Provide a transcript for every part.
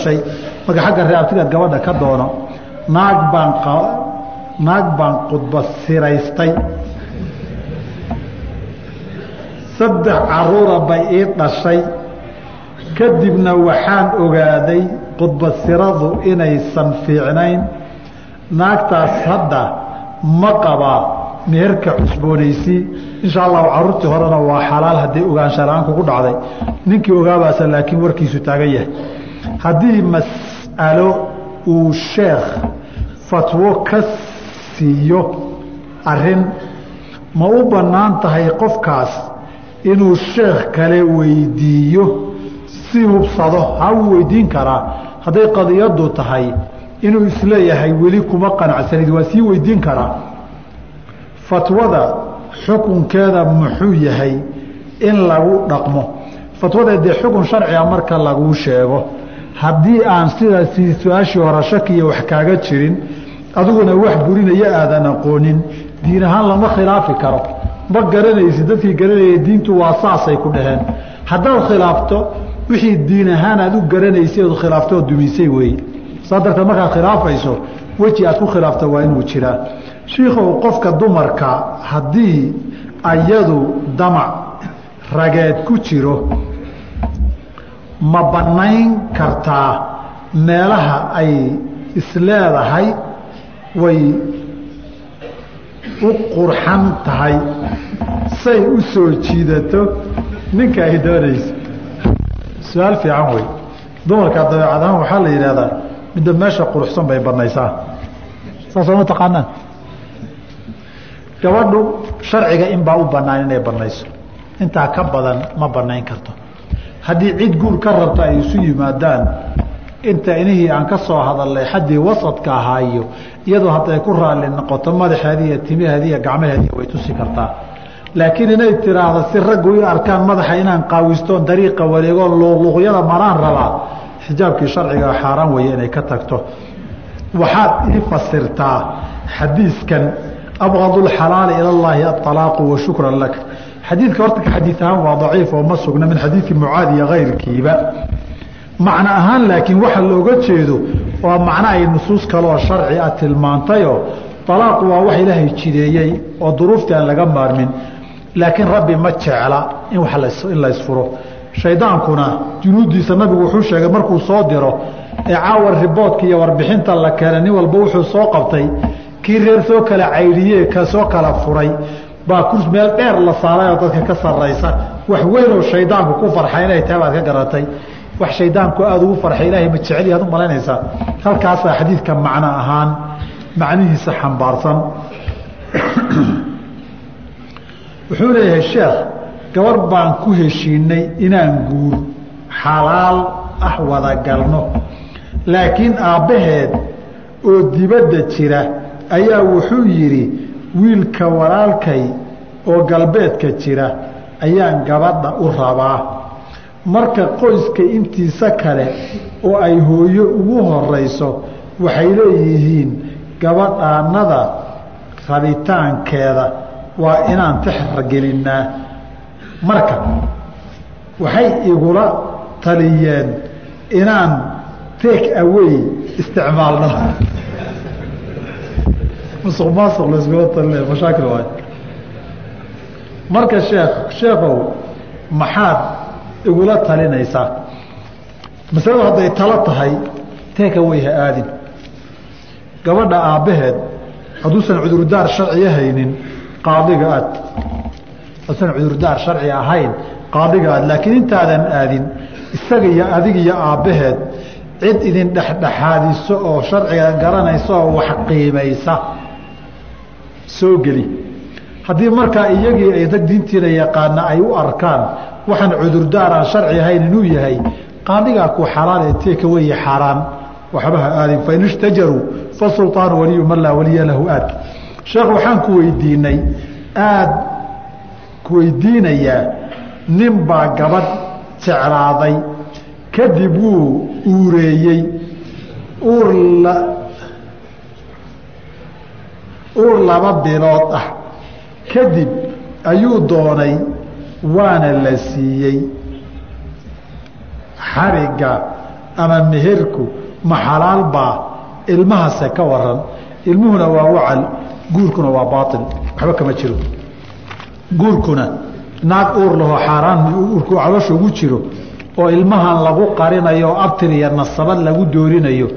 dhashay marka xagga reabtigaad gabadha ka doono naag baan naag baan qudba siraystay. Saddex caruura bay ii dhashay. Kadibna waxaan ogaaday qudbasiradu inaysan fiicnayn. Naagtaas hadda ma qabaa meherka cusboonaysii insha allahu caruurtii horena waa xalaal haddii ogaansha la'aan kugu dhacday. Ninkii ogaabaasa laakiin warkiisu taagan yahay haddii mas'alo uu sheekh fatwo ka siiyo arrin ma u bannaan tahay qofkaas inuu sheekh kale weydiiyo si hubsado ha uu weydiin karaa hadday qadiyadu tahay inuu is leeyahay weli kuma qanacsanid waa sii weydiin karaa fatwada xukunkeeda muxuu yahay in lagu dhaqmo. Fatwada dee xukun sharciga marka laguu sheego haddii aan sidaasi su'aashii hore shakiya wax kaaga jirin adiguna wax burinaya aadan aqoonin. Diin ahaan lama khilaafi karo. Ma garanaysi dadkii garanaya diintu waa saasay ku dhaheen. Haddaad khilaafto wixii diin ahaan aad u garanaysay ood khilaaftoo dumisay weeye saa darteed markaad khilaafayso weji aad ku khilaafto waa inuu jiraa. Shiikow qofka dumarka haddii ayadu damac rageed ku jiro ma bannayn kartaa meelaha ay isleedahay way u qurxan tahay say u soo jiidato. Ninka ay doonayso su'aal fiican wey dumarka dabeecad ahaan waxaa la yidhahdaa midda meesha quruxsan bay banaysaa saasoo ma taqaanaan? Gabadhu sharciga inbaa u banaan inay banayso intaa ka badan ma banayn karto haddii cid guur ka rabta ay isu yimaadaan inta inihii aan ka soo hadalnay xaddii wasadka ahaayo iyadoo hadday ku raalli noqoto madaxeedi iyo timaheedi iyo gacmaheedi way tusi kartaa. Laakiin inay tiraahdo si raggu i arkaan madaxa inaan qaawistoon dariiqa wareegoo luqluqyada maraan rabaa xijaabkii sharciga xaaraan weeye inay ka tagto. Waxaad ii fasirtaa xadiiskan abqadu lxalaali ila llaahi aalaaqu wa shukran lak xadiidka horta ka xadiid ahaan waa daciif oo ma sugna min xadiidki mucaad iyo kayrkiiba macno ahaan laakiin waxa looga jeedo waa macno ay nusuus kaleoo sharci a tilmaantayoo alaaqu waa wax ilaahay jideeyey oo duruuftii aan laga maarmin. Laakiin rabbi ma jecla in in laysfuro. Shaydaankuna junuuddiisa nabigu wuxuu sheegay markuu soo diro ee caawa riboodka iyo warbixinta la keenay nin walba wuxuu soo qabtay kii reer soo kala cayriye ka soo kala furay baa meel dheer la saarayoo dadka ka sarraysa. Wax weynoo shaydaanku ku farxay inay tahay baad ka garatay. Wax shaydaanku aada ugu farxay ilaahay ma jecel aad u malaynaysaa. Halkaasaa xadiidka macno ahaan macnihiisa xambaarsan. Wuxuu leeyahay sheekh gabar baan ku heshiinay inaan guur xalaal ah wada galno. Laakiin aabbaheed oo dibadda jira ayaa wuxuu yidhi wiilka walaalkay oo galbeedka jira ayaan gabadha u rabaa. Marka qoyska intiisa kale oo ay hooyo ugu horeyso waxay leeyihiin gabadhaanada rabitaankeeda waa inaan tixragelinnaa marka waxay igula taliyeen inaan take away isticmaalno musuq maasuq layskula talinaya mashaakil waay marka sheekh sheekow maxaad igula talinaysaa? Masaladu hadday talo tahay take away ha aadin. Gabadha aabbaheed hadduusan cudurdaar sharciya haynin qaadiga aad hadduusan cudurdaar sharci ahayn qaadiga aad laakiin intaadan aadin isaga iyo adig iyo aabbaheed cid idin dhexdhexaadiso oo sharciga garanaysa oo wax qiimaysa soo geli. Haddii markaa iyagii ay dad diintiina yaqaana ay u arkaan waxaan cudurdaar aan sharci ahayn inuu yahay qaadigaa ku xalaal ee teeka weeye xaaraan. Waxbaha aadin fain ishtajaruu fasulطaanu waliyu man laa waliya lahu aad. Sheekh waxaan ku weydiinay aad ku weydiinayaa nin baa gabadh jeclaaday kadib wuu uureeyey. Uur uur laba bilood ah. Kadib ayuu doonay waana la siiyey. Xarigga ama meherku ma xalaal baa ilmahase ka waran ilmuhuna waa wacal guurkuna waa baail waxba kama jiro. Guurkuna naag uur lahoo xaaraan uurku calosha ugu jiro oo ilmahan lagu qarinayo oo abtir iyo nasabad lagu doorinayo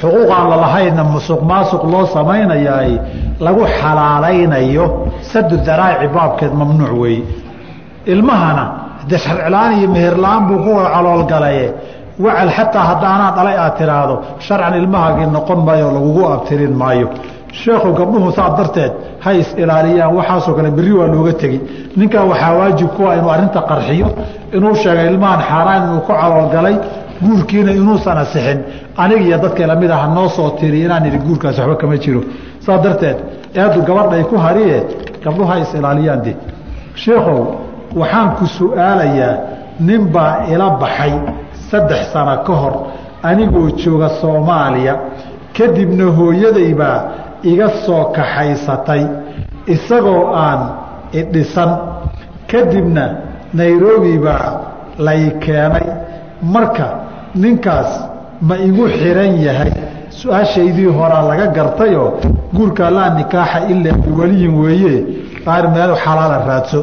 xuquuqaan lalahaynna musuq maasuq loo samaynayaay lagu xalaalaynayo sadu daraa'ici baabkeed mamnuuc weeye ilmahana de sharcila-aan iyo meherla-aan buu ku caloolgalaye. Wacal xataa haddaanaa dhalay aad tiraahdo sharcan ilmahaagii noqon maayo lagugu abtirin maayo. Sheekhu gabdhuhu saa darteed hay is ilaaliyaan waxaasoo kale berri waa looga tegi. Ninkan waxaa waajib kuwa inuu arrinta qarxiyo inuu sheegay ilmahan xaaraan inuu ku caloolgalay guurkiina inuusan asixin aniga iyo dadka la mid aha noo soo tiri inaan idhi guurkaas waxba kama jiro. Saa darteed eeddu gabadhay ku hariye gabdhuhu hay is ilaaliyaan de sheekhow waxaan ku su'aalayaa nin baa ila baxay saddex sano ka hor anigoo jooga soomaaliya. Kadibna hooyadaybaa iga soo kaxaysatay isagoo aan idhisan. Kadibna nairobi baa lay keenay. Marka ninkaas ma igu xiran yahay. Su'aashaydii horaa laga gartayoo guurkaa laa nikaaxa ilaa biwaliyin weeye. Qaar meel xalaala raadso.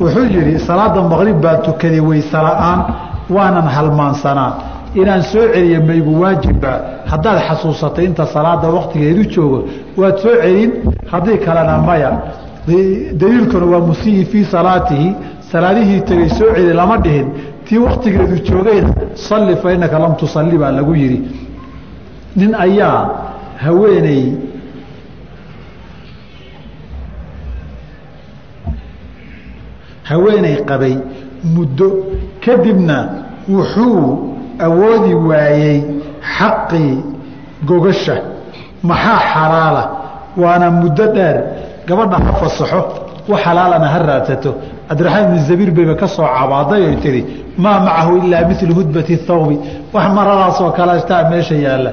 Wuxuu yidhi salaada maqrib baan tukaday weyse la'aan waanan halmaansanaa inaan soo celiya maygu waajibba haddaad xasuusatay inta salaada waktigeedu joogo waad soo celin haddii kalena maya. Daliilkuna waa musiihi fii salaatihi. Salaadihii tegay soo celi lama dhihin tii waktigeedu joogayna salli fa innaka lam tusalli baa lagu yidhi. Nin ayaa haweeney haweeney qabay muddo kadibna wuxuu awoodi waayey xaqii gogasha maxaa xalaala? Waana muddo dheer gabadha ha fasaxo wax xalaalana ha raadsato cabdiraxmaan ibn zabiir bayba ka soo cabaaday oy tihi maa macahu ilaa milu hudbati thawbi. Wax maradaasoo kaletaa meesha yaalla.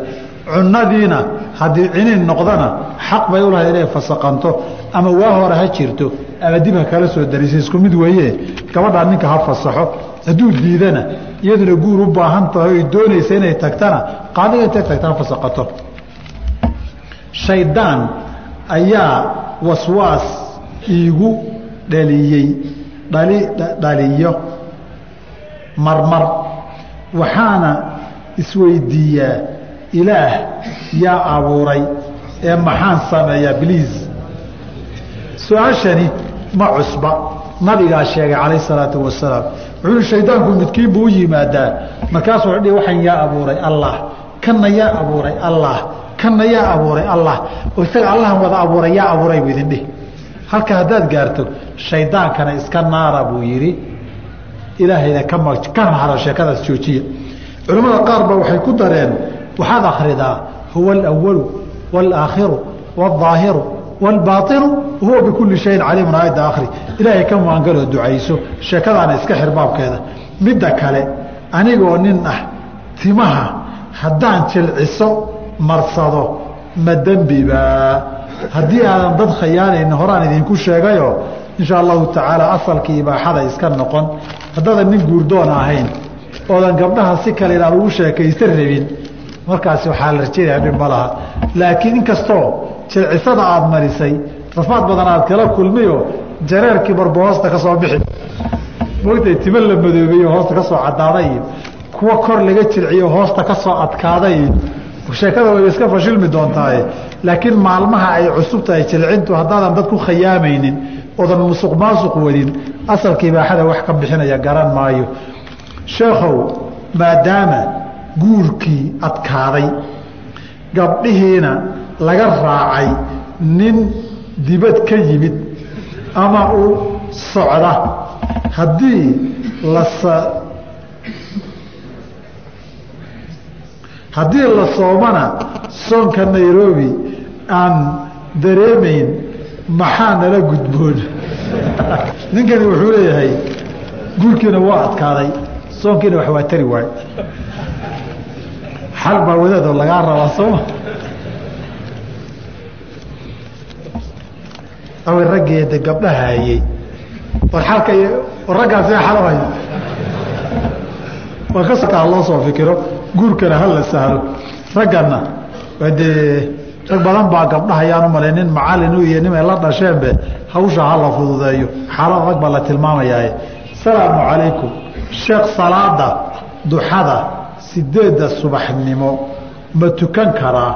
Cunadiina haddii ciniin noqdana xaq bay u lahayd inay fasaqanto ama waa hore ha jirto ama dib ha kala soo darisay isku mid weeye gabadhaa ninka ha fasaxo hadduu diidana iyaduna guur u baahan tahay oy doonaysa inay tagtana qaadiga intay tagta ha fasaqato. Shaydaan ayaa waswaas iigu dhaliyey dhali dhaliyo marmar. Waxaana isweydiiyaa ilaah yaa abuuray ee maxaan sameeyaa bliis su'aashani ma cusba. Nabigaa sheegay calayh salaatu wasalaam wuxuu shaydaanku midkiin buu u yimaadaa markaasuu dhihi waxaan yaa abuuray allah. Kanna yaa abuuray allah. Kanna yaa abuuray allah. Oo isaga allahan wada abuuray yaa abuuray buu idin dhihi halka haddaad gaarto shaydaankana iska naara buu yidhi. Ilaahayna ka haro sheekadaas joojiya. Culimmada qaar ba waxay ku dareen waxaad akhridaa huwa alawalu waalaakhiru waaldaahiru waalbaatinu wahuwa bikulli shayin caliimun. Aayadda akhri ilaahay ka maangaloo ducayso sheekadaana iska xir baabkeeda midda kale anigoo nin ah timaha haddaan jilciso marsado ma dembibaa haddii aadan dad khayaanayn horaan idinku sheegayo insha allahu tacaala asalkii ibaaxada iska noqon. Haddaadan nin guurdoon ahayn oodan gabdhaha si kale inaad ugu sheekaysta rabin markaasi waxaa la rajeynaya dhib ma laha. Laakiin inkastoo jilcisada aada marisay rafaad badan aad kala kulmiyo jareerkii barba hoosta ka soo bixi. Mogtay timo la madoobeeyo hoosta ka soo cadaaday iyo kuwa kor laga jilciyo hoosta ka soo adkaaday. Iyo sheekada way iska fashilmi doontaaye laakiin maalmaha ay cusub tahay jilcintu haddaadan dad ku khayaamaynin oodan musuq maasuq wadin asalka ibaaxada wax ka bixinaya garan maayo. Sheekhow maadaama guurkii adkaaday gabdhihiina laga raacay nin dibad ka yimid ama u socda. Haddii las haddii la soomana soonka nairobi aan dareemayn maxaa nala gudboon? Ninkani wuxuu leeyahay guurkiina waa adkaaday soonkiina wax waa tari waay xal baa wadaadoo lagaa rabaa sooma aw raggeeda gabdhaha hayey war alka raggaasi xalo hay war ka sokaa loo soo fikiro guurkana hala sahlo raggana dee rag badan baa gabdhaha ayaan u malay nin macalin u iyo nimay la dhasheenbe hawsha hala fududeeyo. Xaalad adag baa la tilmaamayaa asalaamu calaykum. Sheekh salaada duxada sideedda subaxnimo. Ma tukan karaa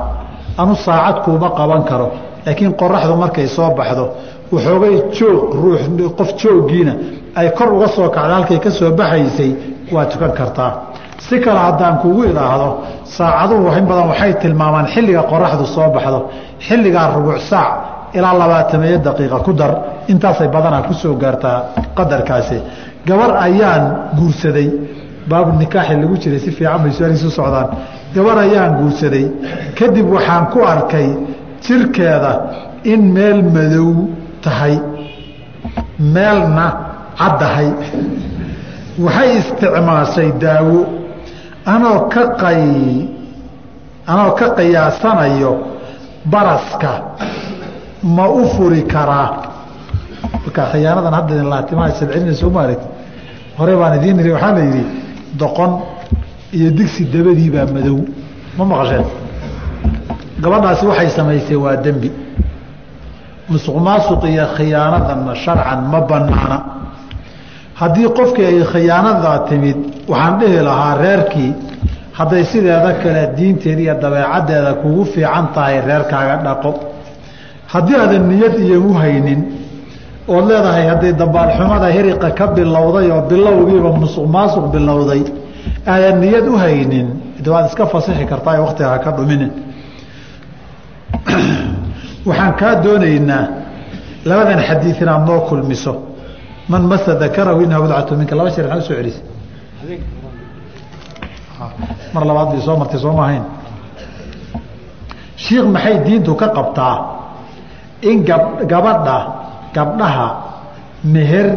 anu saacad kuuma qaban karo. Laakiin qoraxdu markay soo baxdo waxoogay joog ruux qof jooggiina ay kor uga soo kacda halkay ka soo baxaysay waa tukan kartaa si kale haddaan kugu idhaahdo saacaduhu in badan waxay tilmaamaan xilliga qoraxdu soo baxdo xilligaa rubuc saac ilaa labaatameeyo daqiiqa ku dar. Intaasay badanaa ku soo gaartaa qadarkaasi. Gabar ayaan guursaday. Baabu nikaaxi lagu jiray si fiican bay su'aalihiisu socdaan. Gabar ayaan guursaday. Kadib waxaan ku arkay jirkeeda in meel madow tahay meelna caddahay. Waxay isticmaashay daawo anoo ka qay anoo ka qiyaasanayo baraska ma u furi karaa. Marka khiyaanadan hadda idin laatimaha sabcelinaysa uma arag hore baan idiin iri waxaa la yidhi doqon iyo digsi dabadii baa madow. Ma maqasheen? Gabadhaasi waxay samaysay waa dembi. Musuq iyo khiyaanadanna sharcan ma banaana haddii qofkii ay khiyaanadaa timid waxaan dhihi lahaa reerkii hadday sideeda kale diinteeda iyo dabeecaddeeda kugu fiican tahay reerkaaga dhaqo. Haddii aadan niyad iyo u haynin ood leedahay haddii dabaalxumada hiriqa ka bilowday oo bilowgiiba musuq maasuq bilowday aadan niyad u haynin waad iska fasixi kartaa ee waktiga haka dhuminin. Waxaan kaa doonaynaa labadan xadiid inaad noo kulmiso man masa dakarahu inaha wadcatu minka laba sheer maxaa u soo celisay? Mar labaad bay soo martay soo maahayn. Shiikh maxay diintu ka qabtaa in gab gabadha gabdhaha meher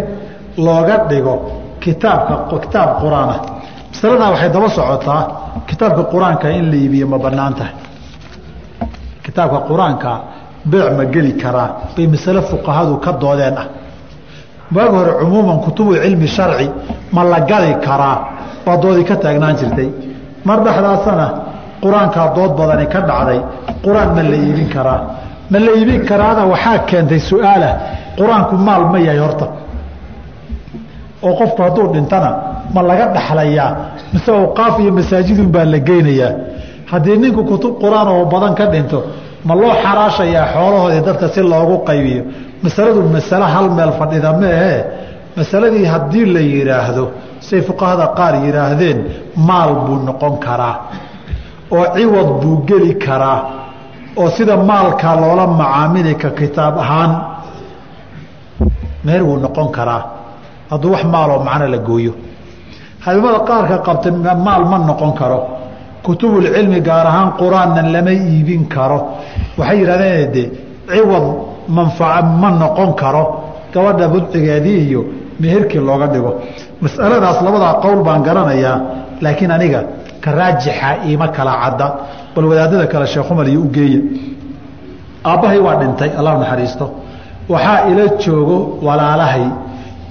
looga dhigo kitaabka kitaab qur'aanah masaladaa waxay daba socotaa kitaabka qur'aanka in la iibiyo ma bannaan tahay kitaabka qur'aanka beec ma geli karaa bay masale fuqahadu ka doodeen ah waagi hore cumuuman kutubu cilmi sharci ma la gali karaa? Waa doodii ka taagnaan jirtay. Mar dhexdaasana qur'aankaa dood badani ka dhacday qur'aan ma la iibin karaa. Ma la iibin karaana waxaa keentay su'aalah qur'aanku maal ma yahay horta. Oo qofku hadduu dhintana ma laga dhaxlayaa mise awqaaf iyo masaajidun baa la geynayaa. Haddii ninku kutub qur'aan oo badan ka dhinto ma loo xaraashayaa xoolahoodii dadka si loogu qaybiyo masaladu masale hal meel fadhida meehe masaladii haddii la yidhaahdo say fuqahada qaar yidhaahdeen maal buu noqon karaa oo ciwad buu geli karaa oo sida maalkaa loola macaamili ka kitaab ahaan meher wuu noqon karaa. Hadduu wax maaloo macno la gooyo. Habimada qaarka qabta maal ma noqon karo. Kutubulcilmi gaar ahaan qur'aanna lama iibin karo. Waxay yidhahdeen de ciwad manfaca ma noqon karo. Gabadha budcigeedii iyo meherkii looga dhigo. Masaladaas labadaa qowl baan garanayaa laakiin aniga ka raajixa iima kala cadda. Bal wadaadada kale sheekhumal iyo ugeeya aabbahay waa dhintay allah naxariisto. Waxaa ila joogo walaalahay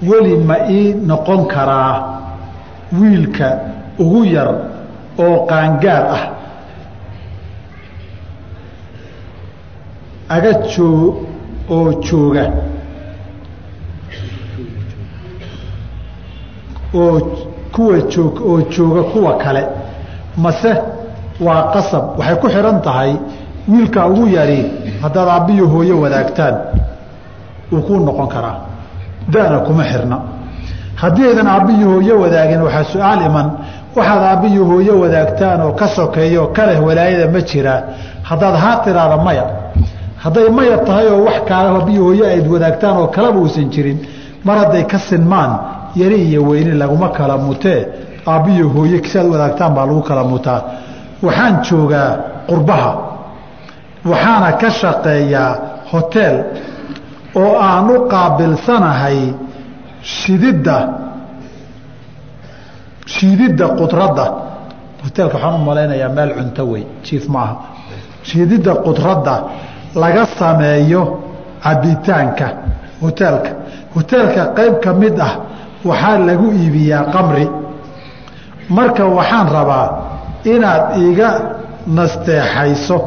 weli ma ii noqon karaa wiilka ugu yar oo qaangaar ah. Aga joo oo jooga. Oo kuwa joog oo jooga kuwa kale. Mase waa qasab. Waxay ku xidhan tahay wiilka ugu yari haddaad aabbiyo hooyo wadaagtaan. Wuu kuu noqon karaa. Dana kuma xirna. Haddii aydan aabbiyo hooyo wadaagin waxaa su'aal iman. Waxaad aabbiyo hooyo wadaagtaan oo ka sokeeyo kaleh walaayada ma jiraa haddaad haa tiraada maya hadday maya tahay oo wax kaale aabbiyo hooyo ayd wadaagtaan oo kaleba uusan jirin mar hadday ka sinmaan yari iyo weyne laguma kala mutee aabbiyo hooye si aad wadaagtaan baa lagu kala mutaa. Waxaan joogaa qurbaha waxaana ka shaqeeyaa hoteel oo aan u qaabilsanahay shididda shiididda qudradda. Hoteelka waxaan u malaynayaa meel cunto wey jiif maaha. Shiididda qudradda laga sameeyo cabitaanka hoteelka hoteelka qayb ka mid ah waxaa lagu iibiyaa qamri marka waxaan rabaa inaad iiga nasteexayso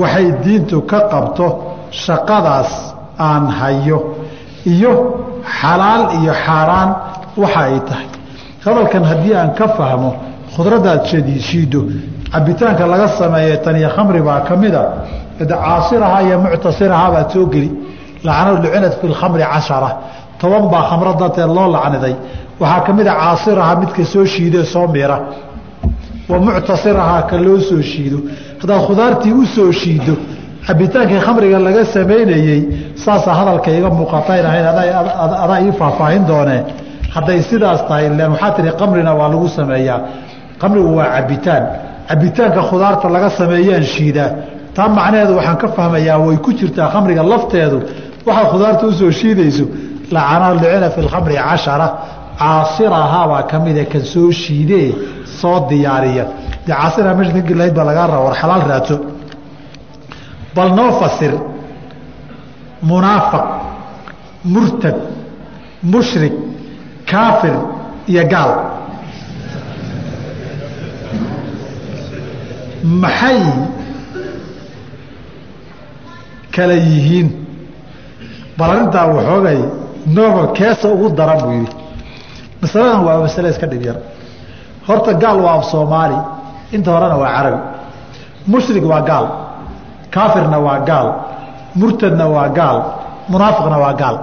waxay diintu ka qabto shaqadaas aan hayo iyo xalaal iyo xaaraan waxa ay tahay. Hadalkan haddii aan ka fahmo khudraddaad shiido cabitaanka laga sameeye taniyo khamri baa ka mida caasiraha iyo muctasiraha baad soo geli lucinat fi lkhamri cashara toban baa khamro darteed loo lacniday. Waxaa ka mida caasiraha midka soo shiidee soo miira wa muctasiraha ka loo soo shiido. Haddaad khudaartii u soo shiido cabitaankii khamriga laga samaynayey saasaa hadalka iga muuqatayn ahayd adaa ii faahfaahin doonee hadday sidaas tahay len waxaa tihi kamrina waa lagu sameeyaa. Kamrigu waa cabitaan cabitaanka khudaarta laga sameeyaan shiidaa taa macnaheedu waxaan ka fahmayaa way ku jirtaa khamriga lafteedu. Waxaad khudaarta u soo shiidayso lacana lucina fi lkhamri cashara caasirahaabaa ka mida kan soo shiidee soo diyaariya. Meesha ka gelahayd baa lagaa raba war xalaal raadso bal noo fasir munaafiq murtad mushrik kaafir iyo gaal. Maxay kala yihiin. Bal arrintaa waxoogay nooba keesa ugu daran buu yidhi. Masaladan waa masale iska dhib yar. Horta gaal waa af soomaali inta horena waa carabi. Mushrik waa gaal kaafirna waa gaal murtadna waa gaal munaafiqna waa gaal.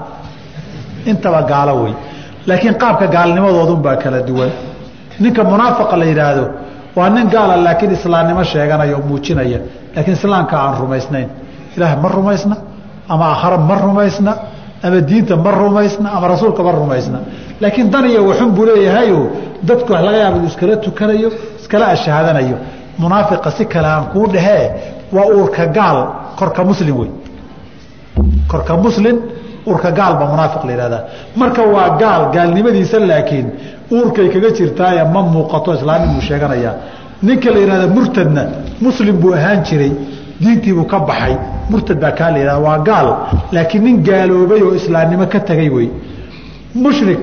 Intaba gaalo wey. Laakiin qaabka gaalnimadoodunbaa kala duwan. Ninka munaafiqa la yidhaahdo waa nin gaala laakiin islaamnimo sheeganaya oo muujinaya. Laakiin islaamka aan rumaysnayn ilaah ma rumaysna ama akhara ma rumaysna ama diinta ma rumaysna ama rasuulka ma rumaysna. Laakiin dan iyo waxun buu leeyahayo dadku wax laga yaaba iskala tukanayo iskala ashahaadanayo munaafiqa si kale aan kuu dhahee waa uurka gaal korka muslim wey. Korka muslim uurka gaal baa munaafiq la yihahdaa marka waa gaal gaalnimadiisa laakiin uurkay kaga jirtaaye ma muuqato islaamnimuu sheeganayaa. Ninka la yihahda murtadna muslim buu ahaan jiray diintiibuu ka baxay. Murtad baa kaa la yihahda waa gaal laakiin nin gaaloobay oo islaamnimo ka tegay wey. Mushrik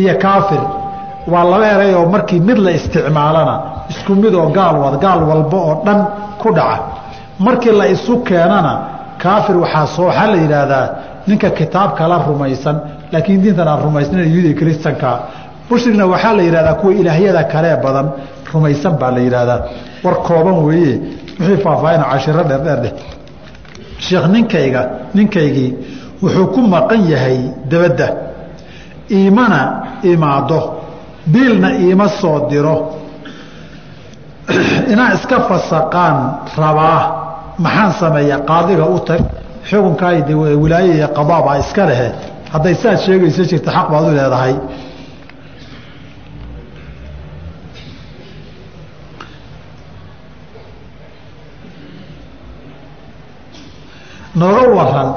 iyo kaafir waa laba eray oo markii mid la isticmaalana isku mid oo gaal gaal walba oo dhan ku dhaca. Markii la isu keenana kaafir waxaa soo waxaa la yidhaahdaa ninka kitaabkala rumaysan laakiin diintan aan rumaysnayn yuda kristanka mushrigna waxaa la yidhahdaa kuwa ilaahyada kalee badan rumaysan baa la yidhaahdaa. War kooban weeye wixii faahfaahina cashiro dheerdheer dheh sheekh ninkayga ninkaygii wuxuu ku maqan yahay dabadda. Iimana imaado biilna iima soo diro. Inaa iska fasaqaan rabaa maxaan sameeya qaadiga u tag xukunkaa wilaaye iyo qadaabaa iska lehe. Hadday saad sheegaysa jirta xaq baad u leedahay nooga waran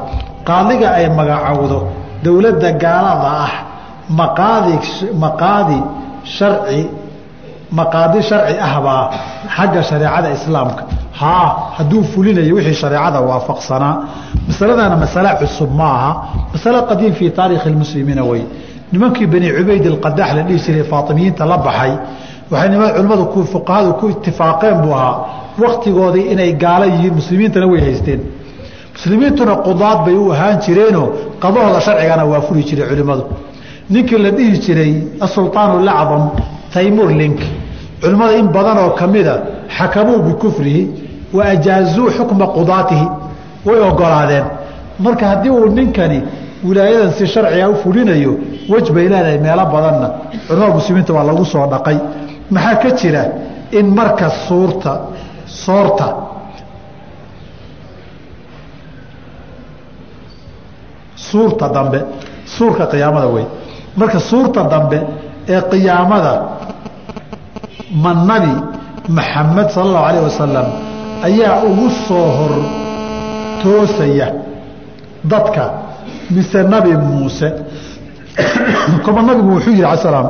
qaadiga ay magacowdo dowladda gaalada ah maqaadi sharci maqaadi sharci ahbaa xagga shareecada islaamka. Haa hadduu fulinayo wixii shareecada waafaqsanaa masaladana masale cusub ma aha masale qadiim fii taarikhi lmuslimiina wey nimankii bani cubayd alqadaax la dhihi jiray faatimiyiinta la baxay waxay culimmadu fuqahadu ku itifaaqeen buu ahaa. Waktigoodii inay gaalo yihiin muslimiintana way haysteen muslimiintuna qudaad bay u ahaan jireenoo qadahooda sharcigana waa furi jiray culimmadu. Ninkii la dhihi jiray asulطaan lacdam taymur link. Culimmada in badan oo kamida xakamuu bikufrihi wa ajaazuu xukma qudaatihi way ogolaadeen. Marka haddii uu ninkani wilaayadan si sharciga u fulinayo wej bay leedahay meelo badanna. Culimada muslimiinta waa lagu soo dhaqay. Maxaa ka jira in marka suurta soorta suurta dambe suurka qiyaamada wey marka suurta dambe ee qiyaamada ma nabi maxamed sala allahu alayh wasalam ayaa ugu soo hor toosaya dadka mise nabi muuse. Koma nabigu wuxuu yihi ala salaam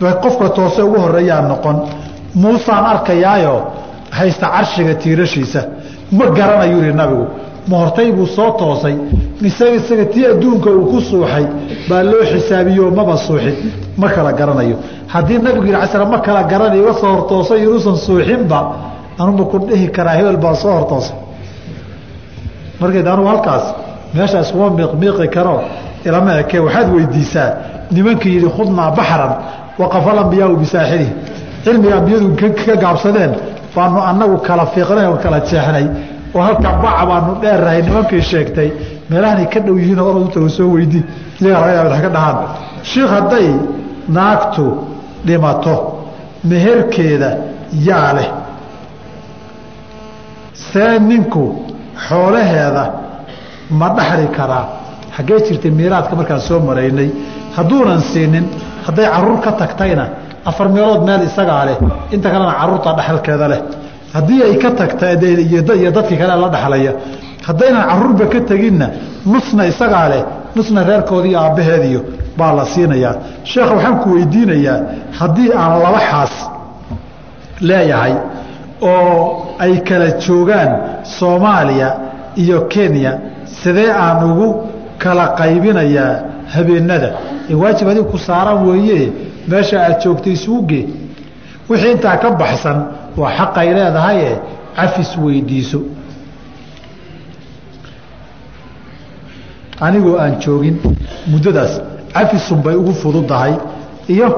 qofka toose ugu horeeyaa noqon. Muusaan arkayaayo haysta carshiga tiirashiisa. Ma garanayuu yihi nabigu ma hortay buu soo toosay. Mise isaga tii adduunka uu ku suuxay baa loo xisaabiyo maba suuxin. Ma kala garanayo. Haddii nabigu yidhi casra ma kala garanayo iga soo hortoosay inuusan suuxinba. Anuba ku dhihi karaa hebel baa soo hortoosay. Markeed anugu halkaas meeshaas kuma miiqmiiqi karo ilama eke waxaad weydiisaa nimankii yidhi khudnaa baxran waqafa alambiyaau bisaaxirihi. Cilmiga ambiyadu ka gaabsadeen baanu anagu kala fiiqnay oo kala jeexnay oo halka baca baanu dheerrahay nimankii sheegtay meelahanay ka dhow yihiin orad u soo weydii iyagaa laga yaaba ka dhahaan. Shiikh hadday naagtu dhimato meherkeeda yaa leh. See ninku xoolaheeda ma dhaxli karaa. Xaggee jirtay miiraadka markaan soo maraynay. Hadduunan siinin hadday carruur ka tagtayna afar meelood meel isagaa leh inta kalena carruurta dhexalkeeda leh haddii ay ka tagta iyo dadkii kale la dhexlaya haddaynan caruurba ka teginna nusna isagaa leh nusna reerkoodiiyo aabbaheediyo baa la siinayaa. Sheekh waxaan ku weydiinayaa haddii aan laba xaas leeyahay oo ay kala joogaan soomaaliya iyo kenya sidee aan ugu kala qaybinayaa habeenada? Ee waajib adigu ku saaran weeye meesha aad joogtay isuugee wixii intaa ka baxsan waa xaqay leedahaye cafis weydiiso. Anigoo aan joogin muddadaas cafisunbay ugu fududahay iyo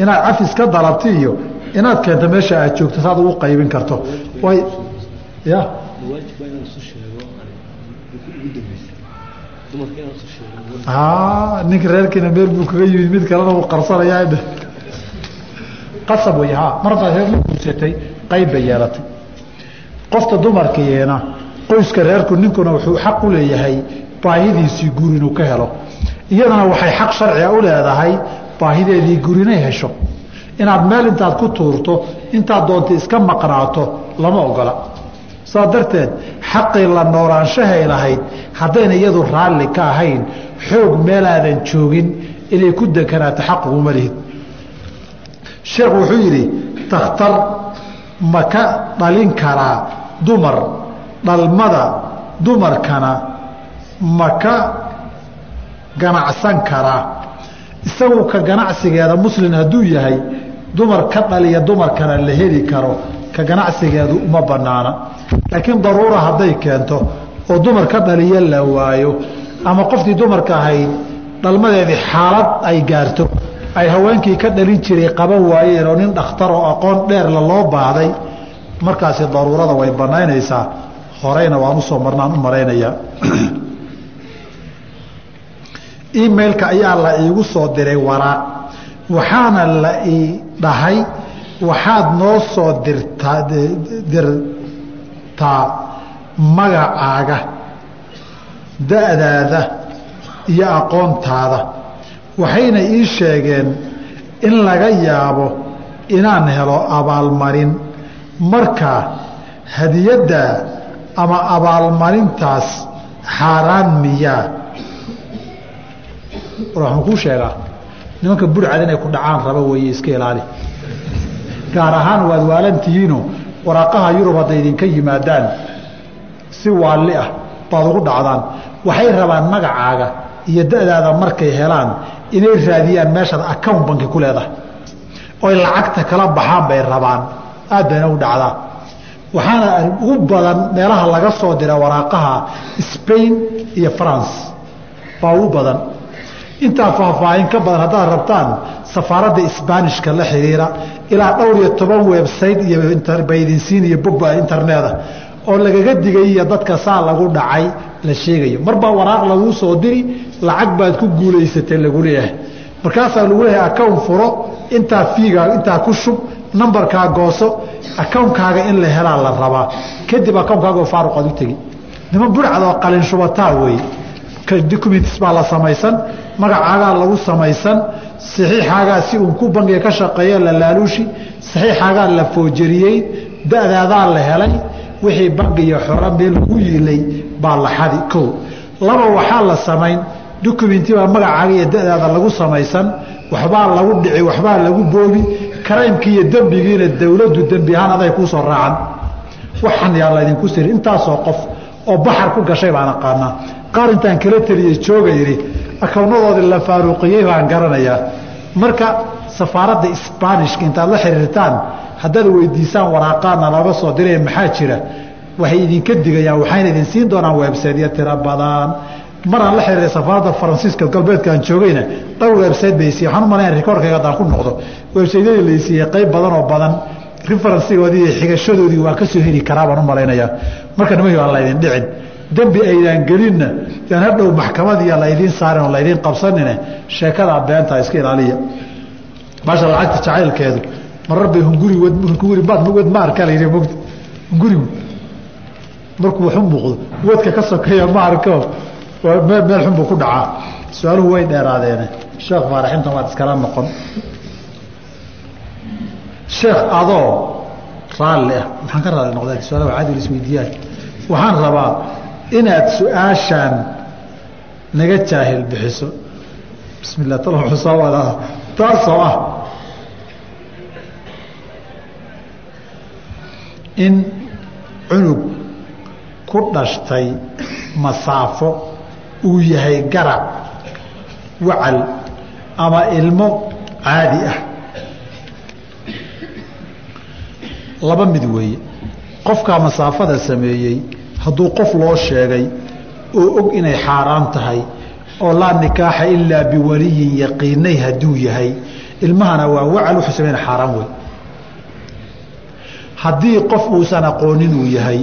inaad cafis ka dalabti iyo inaad keento meesha aad joogto saad ugu qaybin karto. Way ya. Ninka reerkiina meel buu kaga yimid mid kalena uu qarsanayaa qasab wey ha mar haddaad reer la guursatay qayb bay yeelatay. Qofta dumarkiina qoyska reerku ninkuna wuxuu xaq u leeyahay baahidiisii guur inuu ka helo. Iyadana waxay xaq sharciga u leedahay baahideedii guur inay hesho. Inaad meel intaad ku tuurto intaad doonta iska maqnaato lama ogola. Saa darteed xaqii la noolaanshahay lahayd haddayna iyadu raalli ka ahayn xoog meelaadan joogin inay ku dekanaato xaq uguma lihid sheekh wuxuu yidhi takhtar ma ka dhalin karaa dumar dhalmada dumarkana ma ka ganacsan karaa isagu ka ganacsigeeda muslin hadduu yahay dumar ka dhaliya dumarkana la heli karo ka ganacsigeedu uma banaana laakiin daruura hadday keento oo dumar ka dhaliya la waayo ama qoftii dumarka ahayd dhalmadeedii xaalad ay gaarto ay haweenkii ka dhalin jiray qaban waayeen oo nin dhakhtar oo aqoon dheerla loo baahday markaasi daruurada way banaynaysaa horeyna waan u soo marnaan u malaynayaa emailka ayaa la iigu soo diray waraaq waxaana la ii dhahay waxaad noo soo dirtaa dirtaa magacaaga da-daada iyo aqoontaada waxayna ii sheegeen in laga yaabo inaan helo abaalmarin. Marka hadiyadda ama abaalmarintaas xaaraan miyaa waxaan kuu sheegaa nimanka burcad inay ku dhacaan raba weeye iska ilaali. Gaar ahaan waad waalantihiino waraaqaha yurub hadday idinka yimaadaan si waalli ah baad ugu dhacdaan. Waxay rabaan magacaaga iyo da-daada markay helaan inay raadiyaan meeshaad account banki ku leedahay oy lacagta kala baxaan bay rabaan. Aad bayna u dhacdaa waxaana ugu badan meelaha laga soo dira waraaqaha Spain iyo France. Baa ugu badan. Intaa faahfaahin ka badan haddaad rabtaan safaaradda Isbaanishka la xiriira ilaa dhowr iyo toban website iyo bayidinsiin iyo bogba interneta oo lagaga digay iyo dadka saa lagu dhacay la sheegayo. Marbaa waraaq laguu soo diri lacag baad ku guulaysatay lagu leeyahay. Markaasaa lagu leeyahay account furo intaa fiigaa intaa ku shub nambarkaa gooso akawnkaaga in la helaa la rabaa. Kadib akawnkaaga faaruq aad u tegi. Niman burcad oo qalin shubataa weeye documents baa la samaysan magacaagaa lagu samaysan saxiixaagaa si uun ku bangiga ka shaqeeya la laaluushi saxiixaagaa la foojariyey da-daadaa la helay wixii bangiyo xora meel ku yiilay baa la xadi. Kow laba waxaa la samayn documenti baa magacaaga iyo da-daada lagu samaysan waxbaa lagu dhici waxbaa lagu boobi karaymkii iyo dembigiina dowladdu dembi ahaan aday kuu soo raacan waxan yaa laydinku siri intaasoo qof oo baxar ku gashay baan aqaanaa. Qaar intaan kala teliyey jooga yidhi akawnadoodii la faaruuqiyey baan garanayaa. Marka safaaradda sbaanishka intaad la xiriirtaan haddaad weydiisaan waraaqaana looga soo diray maxaa jira? Waxay idinka digayaan waxayna idin siin doonaan websaytyo tiro badan maraan la xiriiray safaaradda faransiiska galbeedka aan joogayna dhowr websayt bay siiyey waxaan u malayn rikoorkayga haddaan ku noqdo. Websaytyadii lay siiyey qayb badan oo badan. Referensigoodii iyo xigashadoodii waa ka soo heli karaa baan u marka nimankii aan laydin dhicin. Dembi aydaan gelinna yaan hadhow maxkamadiya laydiin saarin oo laydiin qabsanine sheekadaa beentaa iska ilaaliya. Baasha lacagta jacaylkeedu marar bay hunguri hunguri baad wad ma arkaa la yidhi mogta hungurigu markuu waxu muuqdo wadka ka sokeeya ma arko meel xun buu ku dhacaa. Su'aaluhu way dheeraadeene. Sheekh faaraxintan waad iskala noqon. Sheekh adoo raalli ah. Maxaan ka raali noqdeen su'aalaha caadi isweydiiyaan waxaan rabaa inaad su'aashaan naga jaahil bixiso. Bismi llah tal xusaa wadaa. Taasoo ah in cunug ku dhashtay masaafo uu yahay garac wacal ama ilmo caadi ah. Laba mid weeye. Qofkaa masaafada sameeyey hadduu qof loo sheegay oo og inay xaaraan tahay oo laa nikaaxa ilaa biwaliyin yaqiinay hadduu yahay ilmahana waa wacal wuxuu sameyn xaaraan wey haddii qof uusan aqoonin uu yahay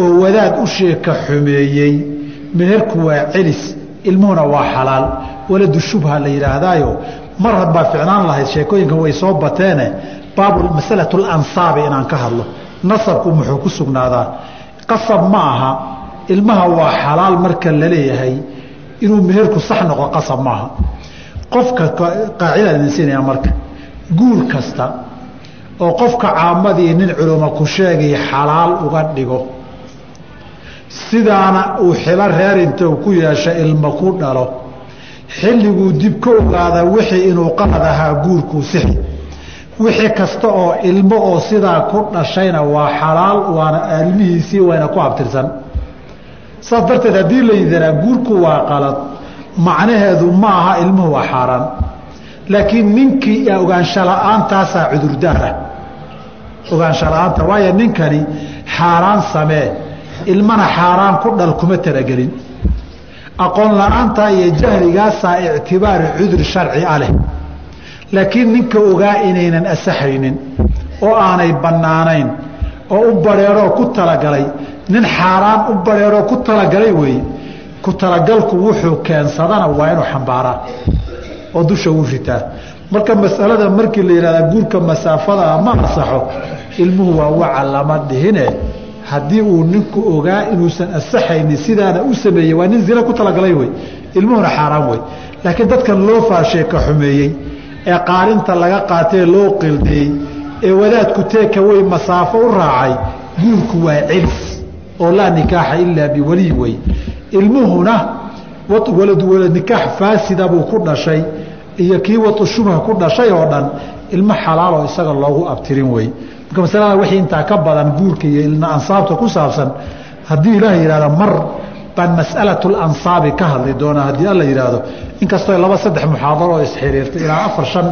oo wadaad u sheeka xumeeyey meherku waa celis ilmuhuna waa xalaal waladu shubha la yidhaahdaayo. Mar hadbaa ficnaan lahayd sheekooyinkan way soo bateene baabu masalatu lansaabi inaan ka hadlo. Nasabku muxuu ku sugnaadaa. Qasab ma aha ilmaha waa xalaal marka la leeyahay inuu meherku sax noqo qasab maaha qofka qaacidaan idin marka guur kasta oo qofka caamadii nin culuma ku sheegay xalaal uga dhigo sidaana uu xilo reer inta ku yeesha ilmo ku dhalo xilliguu dib ka ogaada wixii inuu qalad ahaa guurkuu sixi. Wixii kasta oo ilmo oo sidaa ku dhashayna waa xalaal waana ilmihiisii wayna ku abtirsan. Saas darteed haddii la yidanaa guurku waa qalad macnaheedu ma aha ilmuhu waa xaaraan. Laakiin ninkii ogaansho la'aantaasaa cudurdaara. Ogaansho la'aanta waayo ninkani xaaraan samee ilmana xaaraan ku dhal kuma talagelin aqoon la'aanta iyo jahligaasaa ictibaari cudur sharci a leh. Laakiin ninka ogaa inaynan asaxaynin oo aanay bannaanayn oo u bareeroo ku talagalay nin xaaraan u bareeroo ku talagalay weeye ku talagalku wuxuu keensadana waa inuu xambaaraa oo dusha u ritaa. Marka masalada markii la yihahda guurka masaafadaa ma asaxo ilmuhu waa waca lama dhihine haddii uu ninku ogaa inuusan asaxaynin sidaana u sameeyey waa nin zina ku talagalay wey ilmuhuna xaaraan wey laakiin dadkan loo faasheeka xumeeyey ee qaarinta laga qaatee loo qildeeyey ee wadaadku teeka wey masaafo u raacay guurku waa celis oo laa nikaaxa ilaa biwaliy wey ilmuhuna nikaax faasida buu ku dhashay iyo kii watu shubha ku dhashay oo dhan ilmo xalaaloo isaga loogu abtirin wey marka masalada wixii intaa ka badan guurka iyo ilna ansaabta ku saabsan haddii ilaah yihahda mar baan mas'alatu lansaabi ka hadli doonaa haddii alla yidhaahdo inkastoo laba saddex muxaadaro oo isxiriirta ilaa afar shan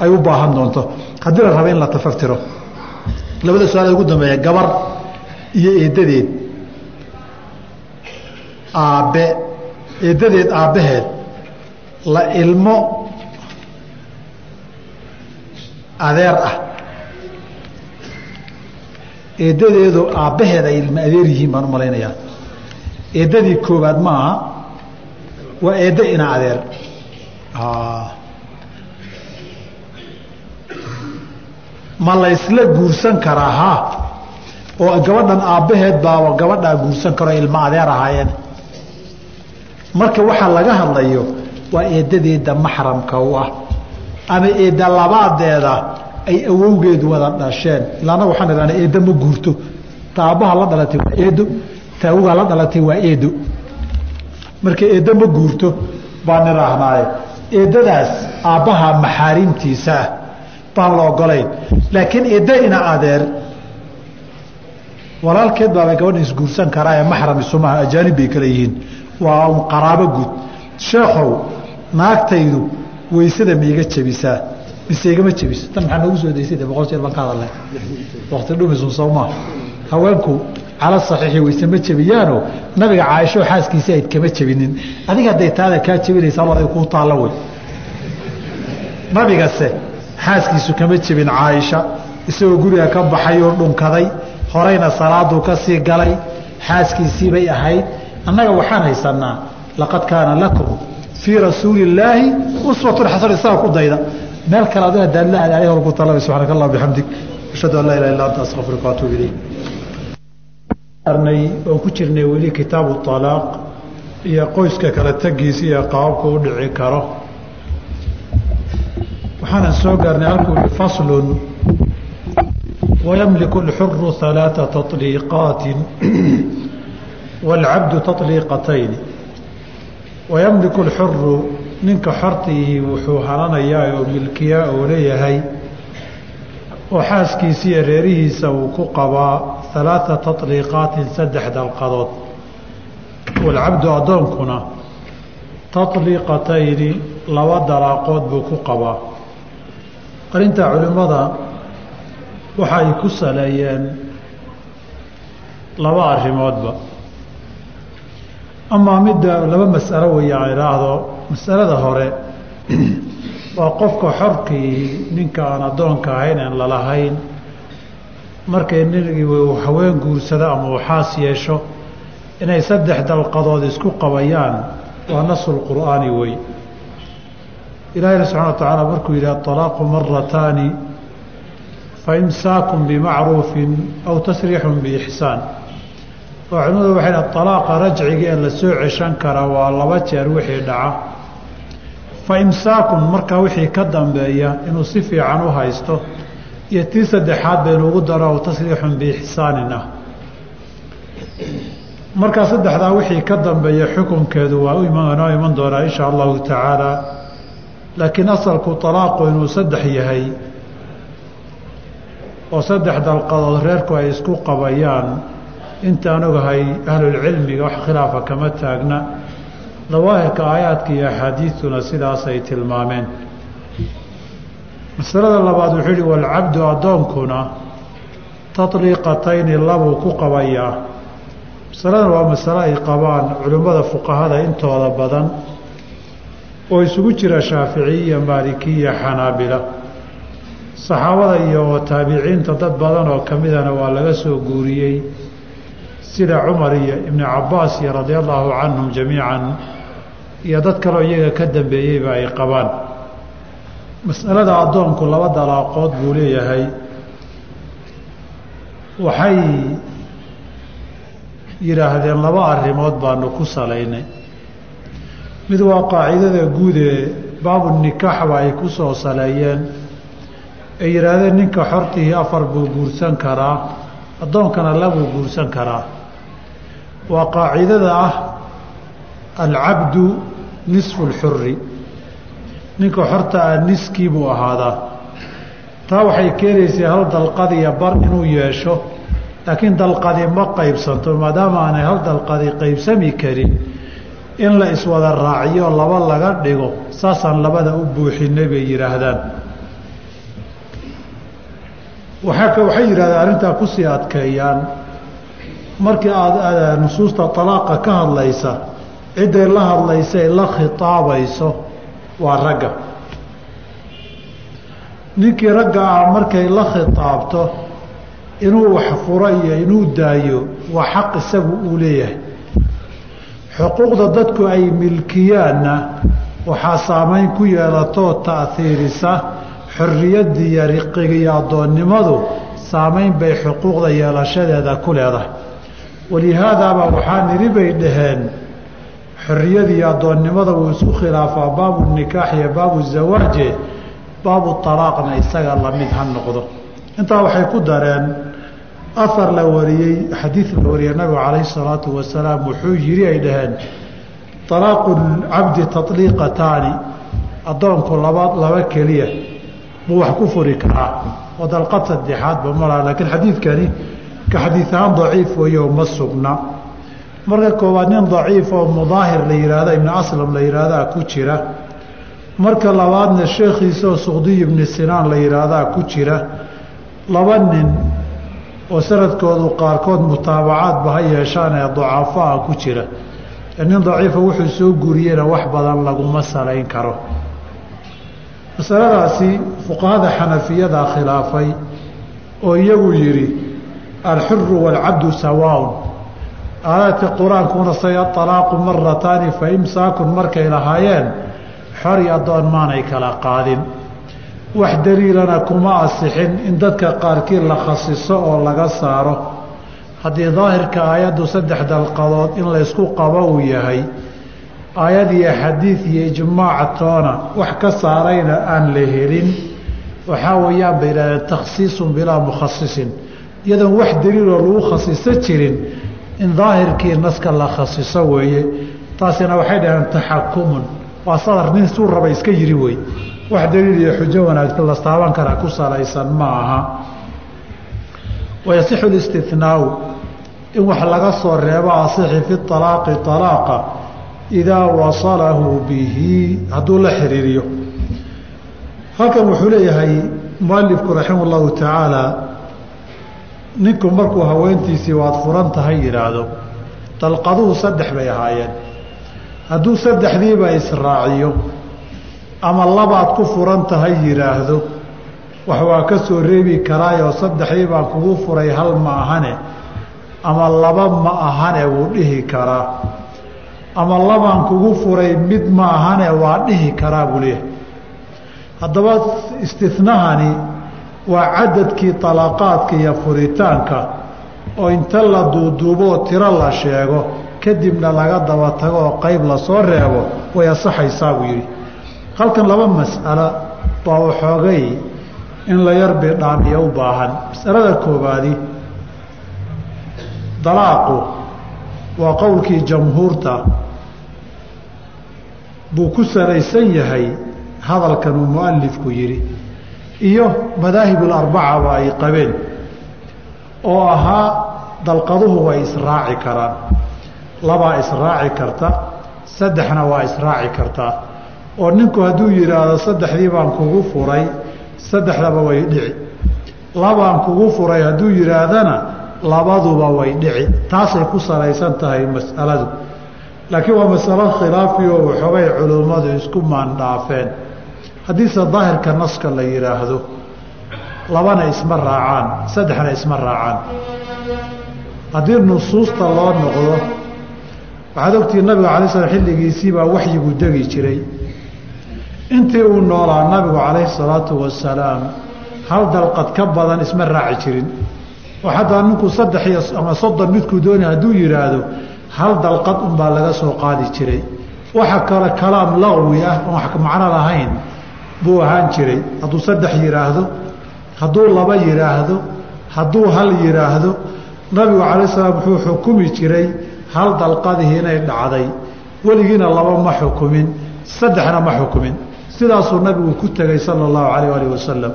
ay u baahan doonto. Haddii la raba in la tafaftiro. Labada su'aal ugu dambeeya gabar iyo eeddadeed. Aabbe eeddadeed aabbaheed la ilmo adeer ah eeddadeedoo aabbaheed ay ilmo adeer yihiin baan u malaynayaa eeddadii koowaad ma aha waa eeddo ina adeer. Ma laysla guursan karaa ha oo gabadhan aabbaheed baaba gabadhaa guursan karo ilmo adeer ahaayeen. Marka waxaa laga hadlayo waa eeddadeeda maxramka u ah ama eedda labaadeeda ay awowgeed wada dhasheen. Ilaana waxaan idhahna eeddo ma guurto. Ta aabbaha la dhalatay waa eedo ta awowgaa la dhalatay waa eedo marka eeddo ma guurto baan idhaahnaaye eeddadaas aabbaha maxaarimtiisa ah baan la ogolayn laakiin eeddo ina adeer walaalkeed baabay gabadha isguursan karaa ee maxram isumaha ajaanib bay kale yihiin. Waa un qaraabo guud. Sheekhow naagtaydu weysada maiga jebisaa mise igama jebiso tan maxaa noogu soo daysay? De boqol jeer baan ka hadalnay. Wakti dhumisun soomaa haweenku cala saxiixi weyse ma jebiyaano? Nabiga caaisho xaaskiisi ayd kama jebinin. Adiga hadday taada kaa jebinaysa alla kuu taallo wey. Nabigase xaaskiisu kama jebin caaisha. Isagoo guriga ka baxay dhunkaday. Horeyna salaaduu ka sii galay. Xaaskiisiibay ahayd. Annaga waxaan haysanaa laqad kaana lakum fii rasuuli illaahi uswatun xasana isaga ku dayda meel kale adina daadlaha ku talabay subxaanaka allah bixamdig ashhadu an laa ilaha illa anta astaqfiruka waatuub ilayk arnay oon ku jirnay weli kitaabu talaaq iyo qoyska kala tegiisa iyo qaababka u dhici karo waxaanan soo gaarnay halkuu i faslun wayamliku اlxuru ثalaaثa taطliiqaati wاlcabdu taطliiqatayni wayamliku اlxuru ninka xortiihii wuxuu haranayaa oo milkiyaa oo leeyahay. Oo xaaskiisa iyo reerihiisa uu ku qabaa alaaa taliiqaatin saddex dalqadood. Walcabdu addoonkuna taliiqatayni laba dalaaqood buu ku qabaa. Arrintaa culimmada waxa ay ku saleeyeen laba arrimoodba. Amaa midda laba masalo weeyaa idhaahdo masalada hore waa qofka xorkii ninka aan addoonka ahayn aan lalahayn markay nigii haween guursado ama uu xaas yeesho inay saddex dalqadood isku qabayaan waa nasul qur'aani wey ilaahina subxana wa tacaala markuu yidhi aطalaaqu marataani faimsaakun bimacruufin aw tasriixun biixsaan oo culimadu waxay dha alaaqa rajciga ee la soo ceshan kara waa laba jeer wixii dhaca fa imsaakun markaa wixii ka dambeeya inuu si fiican u haysto iyo tii saddexaad baynu ugu daro tasriixun biixsaanin ah markaa saddexdaa wixii ka dambeeya xukunkeedu waa noo iman doonaa insha allahu tacaala laakiin asalku alaaqu inuu saddex yahay oo saddex dalqadood reerku ay isku qabayaan intaan ogahay ahlulcilmiga wax khilaafa kama taagna dawaahirka aayaadka iyo axaadiidtuna sidaasay tilmaameen. Masalada labaad wuxuu yihi walcabdu addoonkuna taطliiqatayni labuu ku qabayaa masaladan waa masalo ay qabaan culimmada fuqahada intooda badan oo isugu jira shaaficiyiya maalikiya xanaabila. Saxaabada iyo taabiciinta dad badan oo ka midana waa laga soo guuriyey sida cumar iyo ibnu cabaas iyo radia allaahu canhum jamiican iyo dad kaloo iyaga ka dambeeyeyba ay qabaan. Mas'alada addoonku laba dalaaqood buu leeyahay. Waxay yidhaahdeen laba arrimood baanu ku salaynay. Mid waa qaacidada guud ee baabu nikaaxba ay ku soo saleeyeen. Ay yidhaahdeen ninka xortihii afar buu guursan karaa addoonkana labuu guursan karaa. Waa qaacidada ah alcabdu nisfu lxuri ninka xorta ah niskii buu ahaadaa. Taa waxay keenaysay hal dalqadi iyo bar inuu yeesho laakiin dalqadi ma qaybsanto maadaama aanay hal dalqadi qaybsami karin. In la iswada raaciyo laba laga dhigo saasaan labada u buuxinay bay yidhaahdaan. Waxay yidhahdeen arrintaa ku sii adkeeyaan. Markii aad nusuusta alaaqa ka hadlaysa cidday la hadlaysae la khitaabayso waa ragga. Ninkii ragga ah markay la khitaabto inuu wax furo iyo inuu daayo waa xaq isagu uu leeyahay. Xuquuqda dadku ay milkiyaanna waxaa saamayn ku yeelatoo ta'hiirisa xorriyaddiiyo riqigiyo addoonnimadu saamayn bay xuquuqda yeelashadeeda ku leedahay. Walihaadaaba waxaa nidhi bay dhaheen xorriyadiiyo addoonnimada wuu isku khilaafaa baabu nikaax iyo baabu zawaaje baabu talaaqna isaga la mid ha noqdo. Intaa waxay ku dareen afar la wariyey xadiid la wariyey nabigu calayhi salaatu wasalaam wuxuu yidhi ay dhaheen talaaqu cabdi taطliiqataani addoonku laba laba keliya buu wax ku furi karaa oo dalqad saddexaadba malaa laakiin xadiidkani ka xadiid ahaan daciif weeyo ma sugna marka koowaad nin daciif oo mudaahir la yihahda ibni aslam la yihahdaa ku jira. Marka labaadna sheekhiisaoo suqdiy ibni sinaan la yidhaahdaa ku jira. Laba nin oo sanadkoodu qaarkood mutaabacaadba ha yeeshaan ee dacafaa ku jira. Nin daciifa wuxuu soo guriyena wax badan laguma salayn karo. Masaladaasi fuqahada xanafiyadaa khilaafay oo iyagu yidhi alxuru waalcabdu sawaaun aadaadka qur'aankuna saya alaaqu marataani fa imsaakun markay lahaayeen xor iyo addoon maanay kala qaadin. Wax daliilana kuma asixin in dadka qaarkii la khasiso oo laga saaro. Haddii daahirka aayaddu saddex dalqadood in laysku qabo uu yahay aayad iyo xadiid iyo ijmaac toona wax ka saarayna aan la helin. Waxaa weeyaan bay yidhahdeen takhsiisun bilaa mukhasisin iyadoon wax daliiloo lagu khasiso jirin in daahirkii naska la khasiso weeye taasina waxay dhaheen taxakumun. Waa sadar nin suu raba iska yiri wey wax daliil iyo xujo wanaagsan la taaban karaa ku salaysan ma aha. Wayasixu listinaau in wax laga soo reebo asixi fi alaaqi alaaqa idaa wasalahu bihi hadduu la xiriiriyo. Halkan wuxuu leeyahay mualifku raximah llahu tacaala ninku markuu haweentiisii waad furan tahay yidhaahdo dalqaduhu saddex bay ahaayeen. Hadduu saddexdiiba israaciyo ama labaad ku furan tahay yidhaahdo wax waa ka soo reebi karaayoo saddexdii baan kugu furay hal ma ahane ama laba ma ahane wuu dhihi karaa. Ama labaan kugu furay mid ma ahane waa dhihi karaa buu leeyahay. Haddaba istinahani waa cadadkii talaaqaadka iyo furitaanka oo inta la duuduuboo tiro la sheego kadibna laga daba tago oo qayb la soo reebo way asaxaysaa buu yidhi. Halkan laba mas'alo baa waxoogay in la yar bidhaamiyo u baahan. Masalada koobaadi dalaaqu waa qowlkii jamhuurta buu ku salaysan yahay hadalkan uu mualifku yidhi iyo madaahibularbacaba ay qabeen oo ahaa dalqaduhu way israaci karaan. Labaa israaci karta saddexna waa israaci kartaa oo ninku hadduu yidhaahdo saddexdii baan kugu furay saddexdaba way dhici. Labaan kugu furay hadduu yidhaahdana labaduba way dhici. Taasay ku salaysan tahay mas'aladu. Laakiin waa masalo khilaafi oo waxoogay culummadu isku maandhaafeen haddiise daahirka naska la yidhaahdo labana isma raacaan saddexna isma raacaan. Haddii nusuusta loo noqdo waxaad ogtihi nabiga alay slam xilligiisii baa waxyigu degi jiray. Intii uu noolaa nabigu calayhi salaatu wasalaam hal dalqad ka badan isma raaci jirin. Oo xataa ninku saddex iyo ama soddon midkuu doonay hadduu yidhaahdo hal dalqad unbaa laga soo qaadi jiray. Waxa kale kalaam laqwi ah oon wax macno lahayn buu ahaan jiray. Hadduu saddex yidhaahdo hadduu laba yidhaahdo hadduu hal yidhaahdo nabigu calay salaam wuxuu xukumi jiray hal dalqadihii inay dhacday. Weligiina laba ma xukumin saddexna ma xukumin. Sidaasuu nabigu ku tegey sala allahu calayh alih wasalam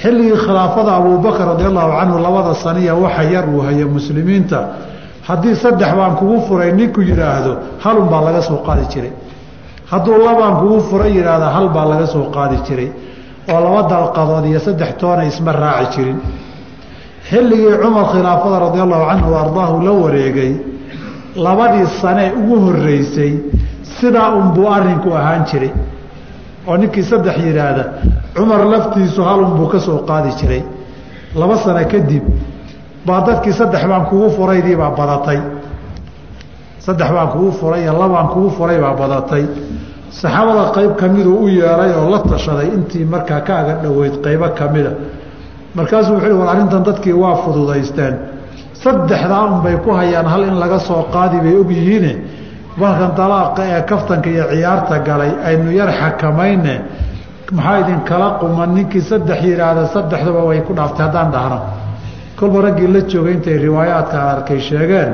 xilligii khilaafada abuubakar radi allahu canhu labada saniya waxa yar uu haye muslimiinta. Haddii saddex baan kugu furay ninku yidhaahdo halun baa laga soo qaadi jiray hadduu labaan kugu furay yidhaahda hal baa laga soo qaadi jiray. Oo laba dalqadood iyo saddex toona isma raaci jirin. Xilligii cumar khilaafada radi allahu canhu ardaahu la wareegay labadii sane ugu horeysay sidaa unbuu arinku ahaan jiray. Oo ninkii saddex yidhaahda cumar laftiisu halunbuu ka soo qaadi jiray. Laba sano kadib baa dadkii saddex baan kugu furaydii baa badatay. Saddex baan kugu furay iyo labaan kugu furay baa badatay saxaabada qayb kamiduu u yeelay oo la tashaday intii markaa ka aga dhoweyd qaybo kamida markaasuu wuxuu war arrintan dadkii waa fududaysteen. Saddexdaa unbay ku hayaan hal in laga soo qaadi bay ogyihiine balkan dalaaqa ee kaftanka iyo ciyaarta galay aynu yar xakamayne. Maxaa idinkala quman? Ninkii saddex yidhaahda saddexduba way ku dhaaftay haddaan dhahno kolba raggii la joogay intay riwaayaadka aan arkay sheegeen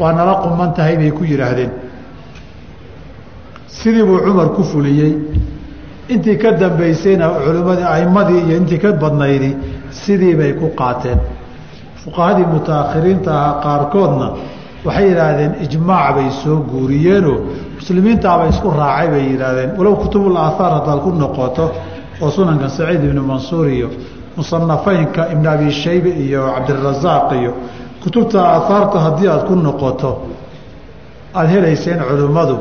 waa nala quman tahay bay ku yidhaahdeen sidii buu cumar ku fuliyey. Intii ka dambaysayna culimmadii aimmadii iyo intii ka badnaydi sidii bay ku qaateen. Fuqahadii mutaakhiriinta ahaa qaarkoodna waxay yidhaahdeen ijmaac bay soo guuriyeenoo muslimiintaaba isku raacay bay yidhaahdeen. Walow kutubul aathaar haddaad ku noqoto oo sunanka saciid ibni mansuur iyo musanafaynka ibn abi shaybe iyo cabdirasaaq iyo kutubta aahaarta haddii aad ku noqoto aada helayseen culimmadu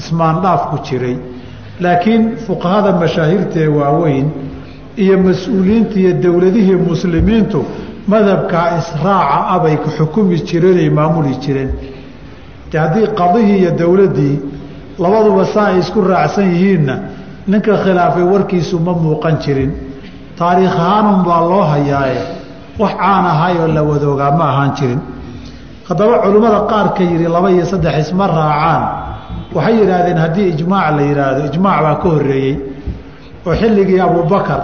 ismaandhaaf ku jiray. Laakiin fuqahada mashaahirtee waaweyn iyo mas'uuliyiinta iyo dowladihii muslimiintu madhabkaa israaca abay xukumi jireenay maamuli jireen. De haddii qadihii iyo dowladdii labaduba saa ay isku raacsan yihiinna ninka khilaafay warkiisu ma muuqan jirin. Taariikh ahaanun baa loo hayaaye. Wax caan ahaayoo la wadoogaa ma ahaan jirin. Haddaba culimmada qaarka yidhi laba iyo saddex isma raacaan waxay yidhaahdeen haddii ijmaac la yidhaahdo ijmaac baa ka horreeyey oo xilligii abubakar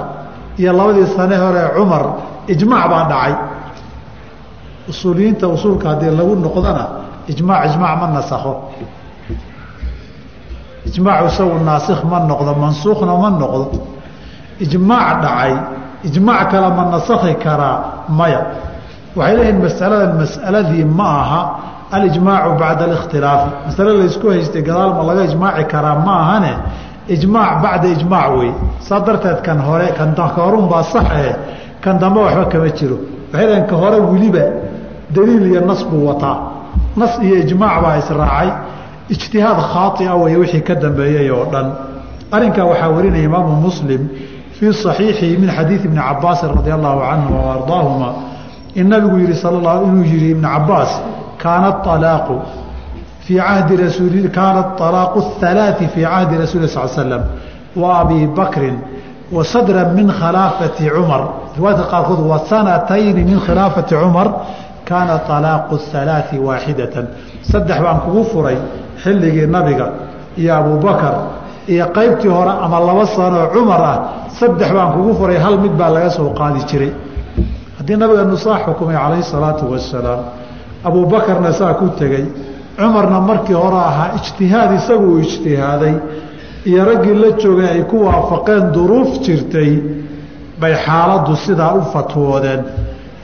iyo labadii sane hore cumar ijmaac baa dhacay. Usuuliyiinta usuulka haddii lagu noqdona ijmaac ijmaac ma nasakho ijmaac isagu naasikh ma noqdo mansuukhna ma noqdo. Ijmaac dhacay ijmaac kale ma nasakhi karaa maya. Waxay leeyihiin masaladan mas'aladii ma aha alijmaacu bacda alikhtilaafi masale laysku haystay gadaal ma laga ijmaaci karaa? Ma ahane. Ijmaac bacda ijmaac wey. Saa darteed kan hore kan horunbaa saxe kan dambe waxba kama jiro. Waxay leeyihiin ka hore weliba daliil iyo nas buu wataa. Nas iyo ijmaac baa israacay. Ijtihaad khaaia wey wixii ka dambeeyey oo dhan. Arrinkaa waxaa warinaya imaamu muslim fii صaxiixihi min xadiidi ibni cabaasin radi allahu canhuma waardaahuma in nabigu yihi sal inuu yihi ibn cabaas kaana alaaqu fii cahdi rasuuli kaana alaaqu اhalaai fii cahdi rasuli sal slam wa abi bakrin wa sadra min khilaafati cumar riwaayadka qaarkood wa sanatayni min khilaafati cumar kaana alaaqu halaai waaxidatan saddex baan kugu furay xilligii nabiga iyo abubakar iyo qaybtii hore ama laba sanoo cumar ah saddex baan kugu furay hal mid baa laga soo qaadi jiray haddii nabigeenu saa xukumay calayhi salaatu wasalaam abuubakarna saa ku tegey cumarna markii hore ahaa ijtihaad isagu uu ijtihaaday. Iyo raggii la joogay ay ku waafaqeen duruuf jirtay bay xaaladdu sidaa u fatwoodeen.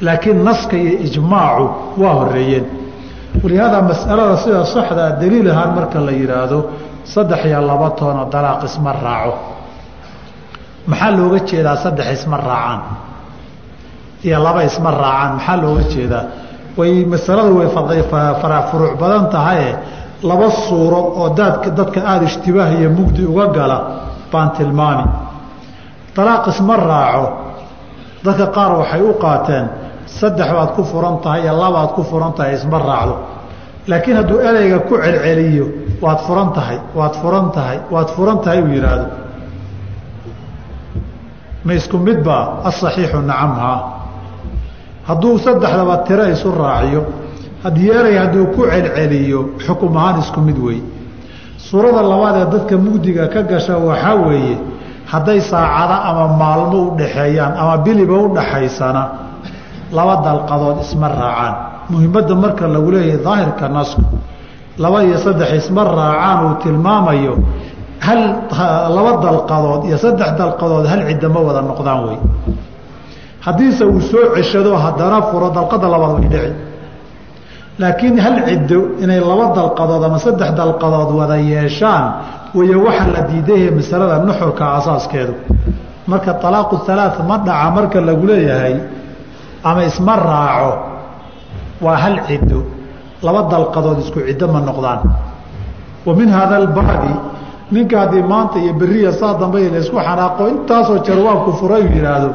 Laakiin naska iyo ijmaacu waa horeeyeen walihaada masalada sida saxdaa daliil ahaan marka la yidhaahdo saddex iyo laba toonoo dalaaq isma raaco. Maxaa looga jeedaa saddex isma raacaan? Iyo laba isma raacaan maxaa looga jeedaa way masaladu way furuuc badan tahaye laba suuro oo dadka aada ishtibaah iyo mugdi uga gala baan tilmaami. Dalaaq isma raaco. Dadka qaar waxay u qaateen saddex baad ku furan tahay iyo labaad ku furan tahay isma raacdo. Laakiin hadduu ereyga ku celceliyo waad furan tahay waad furan tahay waad furan tahay uu yidhaahdo. Ma isku midbaa asaxiixu nacamhaa hadduu saddexdaba tiro isu raaciyo haddii erey hadduu ku celceliyo xukum ahaan isku mid wey suurada labaad ee dadka mugdiga ka gasha waxaa weeye hadday saacado ama maalmo u dhaxeeyaan ama biliba u dhaxaysana laba dalqadood isma raacaan. Muhimadda marka lagu leeyahay daahirka nasku laba iyo saddex isma raacaan uu tilmaamayo hal laba dalqadood iyo saddex dalqadood hal cidda ma wada noqdaan wey haddiise uu soo ceshado haddana furo dalqada labaad way dhici. Laakiin hal ciddo inay laba dalqadood ama saddex dalqadood wada yeeshaan way waxa la diidaye masalada nuxurka asaaskeedu. Marka alaaqu halaa ma dhaca marka lagu leeyahay ama isma raaco waa hal ciddo. Laba dalqadood isku ciddo ma noqdaan. Wa min hada albaabi ninka haddii maanta iyo beriya saa dambe laysku xanaaqo intaasoo jarwaabku furay uu yidhaahdo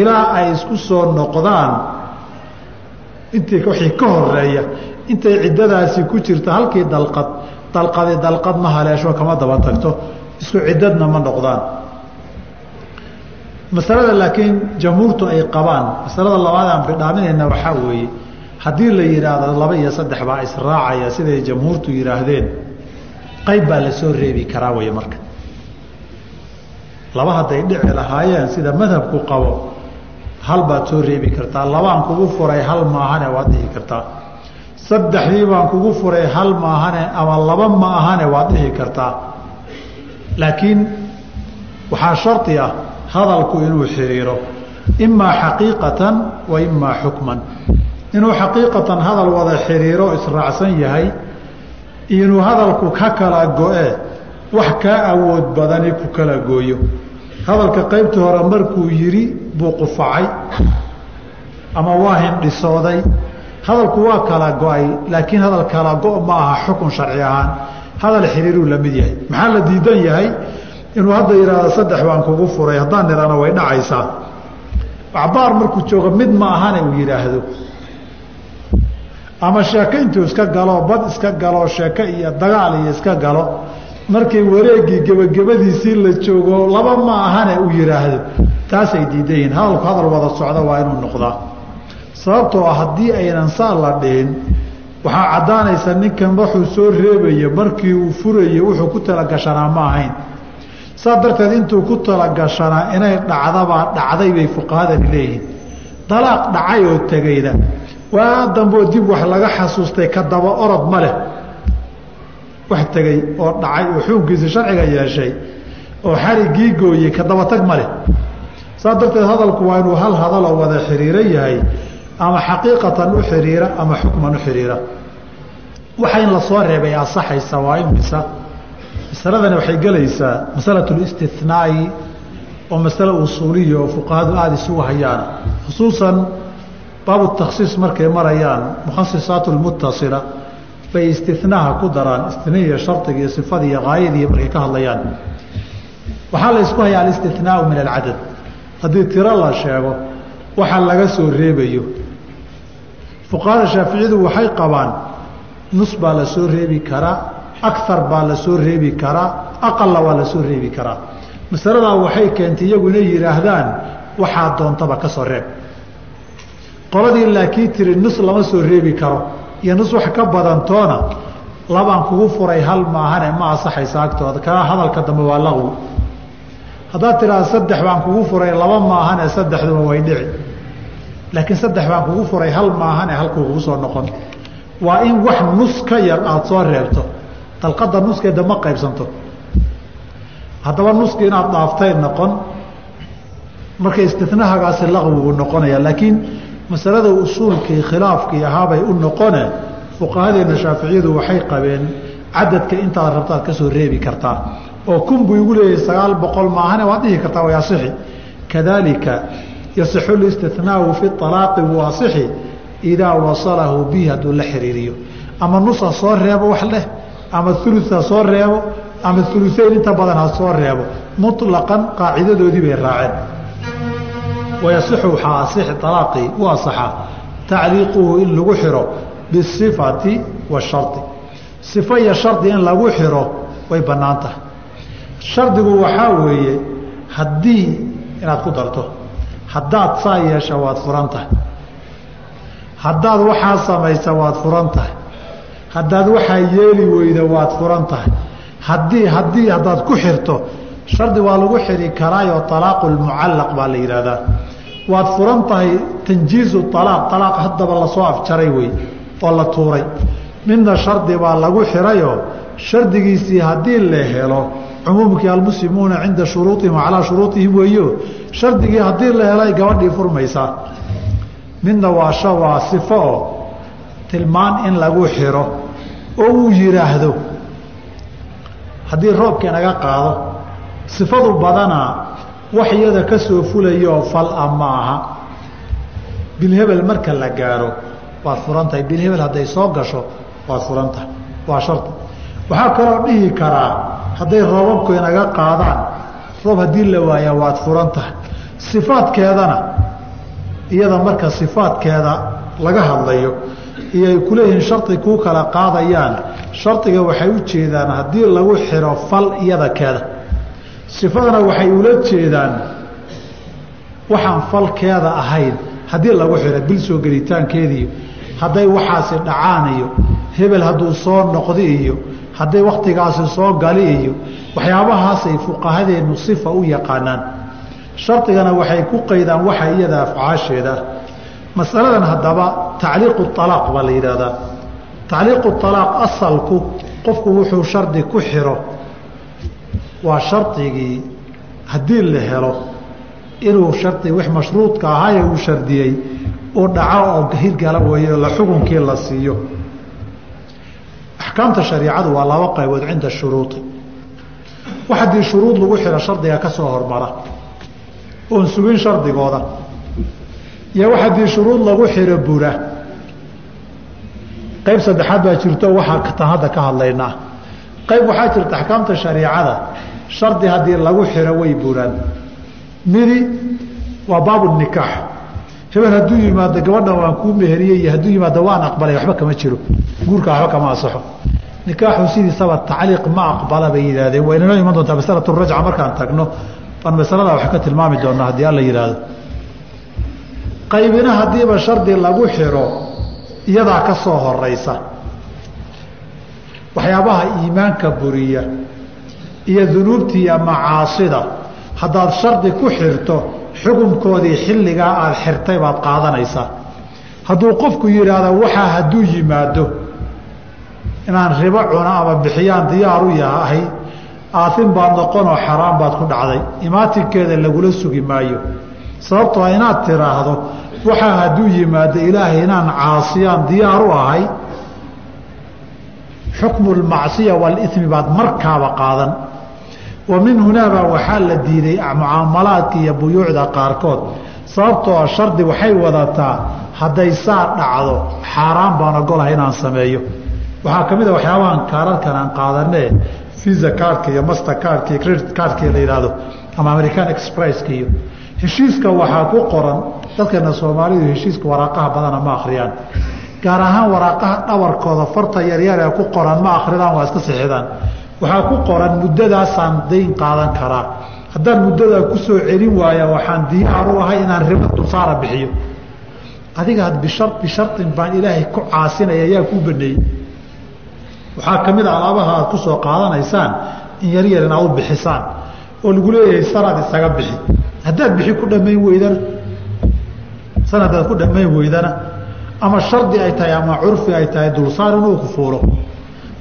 ilaa ay isku soo noqdaan. Intii wixii ka horreeya intay ciddadaasi ku jirta halkii dalqad dalqadi dalqad ma haleesho kama daba tagto. Isku ciddadna ma noqdaan. Masalada laakiin jamhuurtu ay qabaan masalada labaad aan bidhaaminayna waxaa weeye haddii la yidhaahdo laba iyo saddex baa israacaya siday jamhuurtu yidhaahdeen qayb baa la soo reebi karaa wey marka. Laba hadday dhici lahaayeen sida madhabku qabo hal baad soo reebi kartaa labaan kugu furay hal maahane waad dhihi kartaa. Saddexdii baan kugu furay hal maahane ama laba ma ahane waad dhihi kartaa. Laakiin waxaa shardi ah hadalku inuu xiriiro imaa xaqiiqatan wa imaa xukman. Inuu xaqiiqatan hadal wada xiriiro israacsan yahay inuu hadalku ka kala go-e wax kaa awood badani ku kala gooyo. Hadalka qaybtii hore markuu yidhi buu qufacay ama waa hindhisooday hadalku waa kala go'ay laakiin hadal kala go- ma aha xukun sharci ahaan. Hadal xiriiruu la yahay. Maxaa la diidan yahay? Inuu hadda yidhaahdo saddex baan kugu furay haddaan nidhana way dhacaysaa. Acbaar markuu joogo mid ma ahane uu yidhaahdo. Ama sheeko intuu iska galo bad iska galo sheeko iyo dagaal iyo iska galo markii wareegii gebagabadiisii la joogo laba ma ahane uu yidhaahdo. Taasay diidan yihiin. Hadalku hadal wada socda waa inuu noqdaa. Sababtoo ah haddii aynan saa la dhihin waxaa caddaanaysa ninkan waxuu soo reebaya markii uu furayo wuxuu ku talagashanaa ma ahayn. Saa darteed intuu ku talagashanaa inay dhacdabaa dhacday bay fuqahadani leeyihiin. Dalaaq dhacay oo tegayda waa damboo dib wax laga xasuustay ka daba orod ma leh wax tegey oo dhacay oo xukunkiisa sharciga yeeshay oo xarigii gooyey ka dabatag ma leh. Darteed hadalku waa inuu hal hadaloo wada xiriiro yahay ama xaqiiqatan u xiriira ama xukman u xiriira. Waxa la soo reebay asaxaysa waa imisa masaladani waxay gelaysaa masalatulistinaai oo masale usuuliya oo fuqahadu aada isugu hayaan khusuusan baabu takhsiis markay marayaan mukhasisaat lmutasila bay istinaha ku daraan istiniya shardiga iyo sifada iyo haayadiiyo markay ka hadlayaan. Waxaa la hayaa alistinaau min alcadad. Haddii tiro la sheego waxa laga soo reebayo. Fuqahada shaaficiyadu waxay qabaan nus baa la soo reebi karaa akar baa la soo reebi karaa aqalla waa la soo reebi karaa masaladaa waxay keentay iyagu inay yidhaahdaan waxaa doontaba ka soo reeb. Qoladii laakii tiri nus lama soo reebi karo iyo nus wax ka badantoona labaan kugu furay hal maahane ma asaxaysa agtooda. Kaa hadalka dambe waa laqwi haddaad tidhaahda saddex baan kugu furay laba maahane saddexduba way dhici. Laakiin saddex baan kugu furay hal maahane halkuu kugu soo noqon. Waa in wax nus ka yar aada soo reebto. Dalqada nuskeeda ma qaybsanto. Haddaba nuski inaad dhaaftay noqon marka istinahagaasi laqwigu noqonaya laakiin masalada usuulkii khilaafkii ahaabay u noqone. Fuqahadeena shaaficiyadu waxay qabeen cadadka intaad rabtaad ka soo reebi kartaa oo kun buu igu leeyahay sagaal boqol maahane waad dhihi kartaa way asixi kadaalika yasixu listinaau fi alaaqi wuu asixi idaa wasalahu bihi hadduu la xiriiriyo. Ama nus ha soo reebo wax leh ama ulu ha soo reebo ama uluseyn inta badan ha soo reebo. Muطlaqan qaacidadoodii bay raaceen wayasixu waxaa asixi alaaqii u asaxa tacliiquhu in lagu xiro bisifati washari sifo iyo shardi in lagu xiro way bannaan tahay shardigu waxaa weeye haddii inaad ku darto haddaad saa yeesha waad furan tahay haddaad waxaa samaysa waad furan tahay haddaad waxaa yeeli weyda waad furan tahay haddii haddii haddaad ku xirto shardi waa lagu xiri karaayo alaaqu lmucallaq baa la yidhaahdaa waad furan tahay tanjiizu alaaq alaaq haddaba la soo afjaray wey oo la tuuray. Midna shardi baa lagu xirayoo shardigiisii haddii la helo cumuumkii almuslimuuna cinda shuruuihim calaa shuruuihim weeyo shardigii haddii la helay gabadhii furmaysaa midna waa sha waa sifo oo tilmaan in lagu xiro oo uu yidhaahdo haddii roobka inaga qaado sifadu badanaa wax iyada ka soo fulayooo fal-a ma aha bilhebel marka la gaaro waad furan tahay. Bilhebel hadday soo gasho waad furan tahay. Waa shardi waxaa kaloo dhihi karaa hadday roobabku inaga qaadaan roob haddii la waayaa waad furan tahay. Sifaadkeedana iyada marka sifaadkeeda laga hadlayo iyo ay kuleeyihiin shardi kuu kala qaadayaan. Shardiga waxay u jeedaan haddii lagu xiro fal iyada keeda sifadana waxay ula jeedaan waxaan falkeeda ahayn. Haddii lagu xiro bil soo gelitaankeediiyo hadday waxaasi dhacaan iyo hebel hadduu soo noqdi iyo hadday wakhtigaasi soo gali iyo waxyaabahaasay fuqahadeennu sifa u yaqaanaan. Shardigana waxay ku qaydaan waxa iyada afcaasheeda. Masaladan haddaba tacliiqu alaaq baa la yidhaahdaa. Tacliiqu alaaq asalku qofku wuxuu shardi ku xiro waa shardigii haddii la helo inuu shardi wix mashruudka ahaaye uu shardiyey uu dhaco oo hirgala weeyo la xukunkii la siiyo. Axkaamta shariicadu waa laba qaybood cinda shuruudi wax haddii shuruud lagu xiro shardiga ka soo hormara. Oon sugin shardigooda. Iyo wax haddii shuruud lagu xiro bura. Qayb saddexaad baa jirto waxaa tan hadda ka hadlaynaa. Qayb waxaa jirta axkaamta shariicada shardi haddii lagu xiro way buraan midi waa baabu nikaax. Hebel hadduu yimaado gabadhan waan kuu meheriyey hadduu yimaado waan aqbalay waxba kama jiro. Guurka waxba kama asaxo nikaaxu sidiisaba tacliiq ma aqbala bay yidhahdeen waa inanoo iman doontaa masalatu rajca markaan tagno baan masalada wax ka tilmaami doonaa haddii alla yidhaahdo. Qaybina haddiiba shardi lagu xiro iyadaa ka soo horeysa waxyaabaha iimaanka buriya iyo dunuubtiiyo macaasida. Haddaad shardi ku xirto xukunkoodii xilligaa aada xirtay baad qaadanaysaa. Hadduu qofku yidhaahdo waxaa hadduu yimaado inaan ribo cuno ama bixiyaan diyaar u yahay aatin baad noqonoo xaraan baad ku dhacday imaatinkeeda lagula sugi maayo. Sababtoo inaad tiraahdo waxaa hadduu yimaado ilaahay inaan caasiyaan diyaar u ahay xukmu lmacsiya waalimi baad markaaba qaadan wa min hunaabaa waxaa la diiday mucaamalaadka iyo buyuucda qaarkood. Sababtoo shardi waxay wadataa hadday saa dhacdo xaaraan baan ogolahay inaan sameeyo. Waxaa ka mid a waxyaabahan kaararkan aan qaadanee visa kaarka iyo master kaarka iyo credit kaarka la yidhaahdo ama american expresska iyo. Heshiiska waxaa ku qoran dadkeena soomaalidu heshiiska waraaqaha badana ma akhriyaan. Gaar ahaan waraaqaha dhabarkooda farta yaryar ee ku qoran ma akridaan waa iska sixidaan waxaa ku qoran muddadaasaan dayn qaadan karaa. Haddaan muddadaa ku soo celin waaya waxaan diyaar u ahay inaan ribo dulsaara bixiyo. Adiga bishar bisharin baan ilaahay ku caasinaya ayaa kuu baneeyey. Waxaa ka mid a alaabaha aad ku soo qaadanaysaan in yaryar in aad u bixisaan oo lagu leeyahay sanaad isaga bixi. Haddaad bixi ku dhammayn weydana sanadaad ku dhammayn weydana ama shardi ay tahay ama curfi ay tahay dulsaar inuu ku fuulo.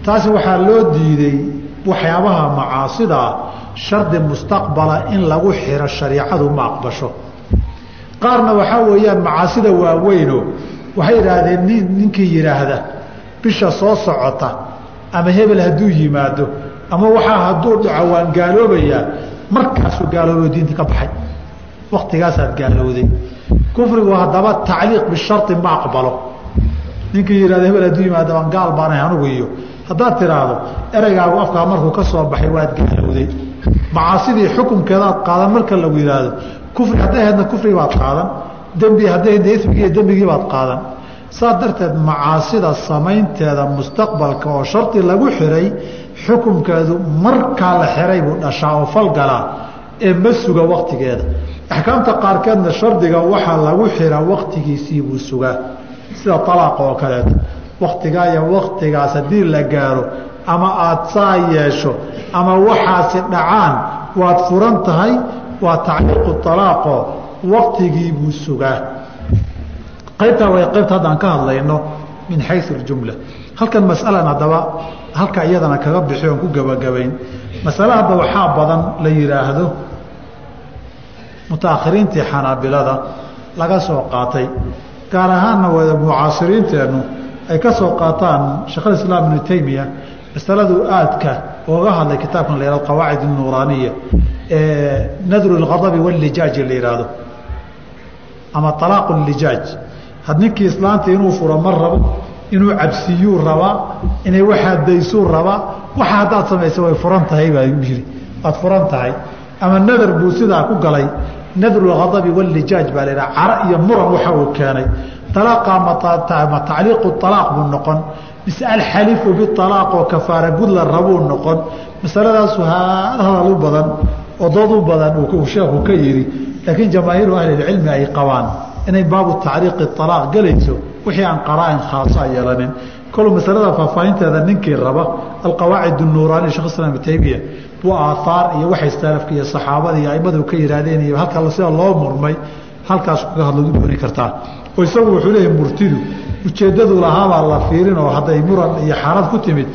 Taasi waxaa loo diiday waxyaabaha macaasidaa shardi mustaqbala in lagu xiro shariicadu ma aqbasho. Qaarna waxaa weeyaan macaasida waaweyno waxay yidhaahdeen nin ninkii yidhaahda bisha soo socota ama hebel hadduu yimaado ama waxaa hadduu dhaco waan gaaloobayaa markaasuu gaaloobo diinta ka baxay. Waktigaasaad gaalowday kufrigu haddaba tacliiq bishari ma aqbalo ninkii yihahdo hebel hadduu yimaado waan gaal baanahay anugu iyo. Haddaad tiraahdo ereygaagu afkaa markuu ka soo baxay waad gaalowday. Macaasidii xukunkeedaad qaadan marka lagu yidhaahdo kufri hadday kufri baad qaadan dembi hadday ahaydna dembigii baad qaadan. Saas darteed macaasida samaynteeda mustaqbalka oo shardi lagu xiray xukunkeedu markaa la xiray buu dhashaa oo falgalaa ee ma suga waktigeeda axkaamta qaarkeedna shardiga waxaa lagu xira waktigiisii buu sugaa sida alaaqa oo kaleeto waktigaa iyo waktigaas haddii la gaaro ama aada saa yeesho ama waxaasi dhacaan waad furan tahay waa tacliiqu alaaqo waktigii buu sugaa. Qaybtaa way qaybta haddaan ka hadlayno min xayu اjumla halkan masalan haddaba halka iyadana kaga bixi oon ku gebagabayn masale hadda waxaa badan la yidhaahdo mutaakhiriintii xanaabilada laga soo qaatay gaar ahaanna wada mucaasiriinteennu ay ka soo qaataan sheekhulislaam ibnu taymiya masaladu aadka ooga hadlay kitaabkan la yihahdo qawaacid nuuraaniya ee nadru lghadabi wallijaaji la yidhaahdo ama alaaqu lijaaj. Had ninkii islaanta inuu furo ma rabo inuu cabsiyuu rabaa inay waxaa daysuu rabaa waxa haddaad samaysa way furan tahay baa yiri waad furan tahay. Ama nadar buu sidaa ku galay nadru lghadabi wallijaaj baa la yidhaha cara iyo muran waxa uu keenay. Alaaqa ma tacliiqu alaaq buu noqon. Mise alxalifu bialaaq oo kafaara gud la rabuu noqon. Masaladaasu hadal u badan oo dood u badan uu sheekhu ka yidhi. Laakiin jamaahiiru ahlilcilmi ay qabaan inay baabu tacriiqi alaaq gelayso wixii aan qaraain khaasa yeelanin. Kolu masalada faahfaahinteeda ninkii raba alqawaacid nuuraani shekh islam ibn taymiya buu aahaar iyo waxay salafka iyo saxaabada iyo aimadu ka yihaahdeen iyo halka sida loo murmay halkaas kaga hadladu dooni kartaa. Oo isagu wuxuu leeyahay murtidu ujeeddadu lahaabaa la fiirin oo hadday muran iyo xaalad ku timid.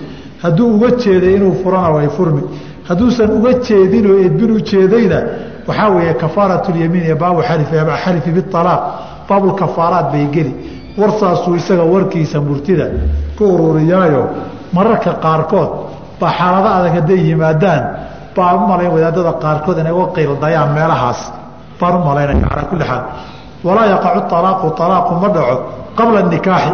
Hadduu uga jeeday inuu furana way furmi. Hadduusan uga jeedin oo edbin u waxaa weeye kafaarat lyamiin iyo baabu xalifi bialaaq baabulkafaaraat bay geli. Warsaasuu isaga warkiisa murtida ku ururiyaayo mararka qaarkood baa xaalado adag hadday yimaadaan baan u wadaadada qaarkood inay uga qiildayaan meelahaas. Baan u calaa kulli xaal. Walaa yaqacu alaaqu alaaqu ma dhaco qabla nikaaxi.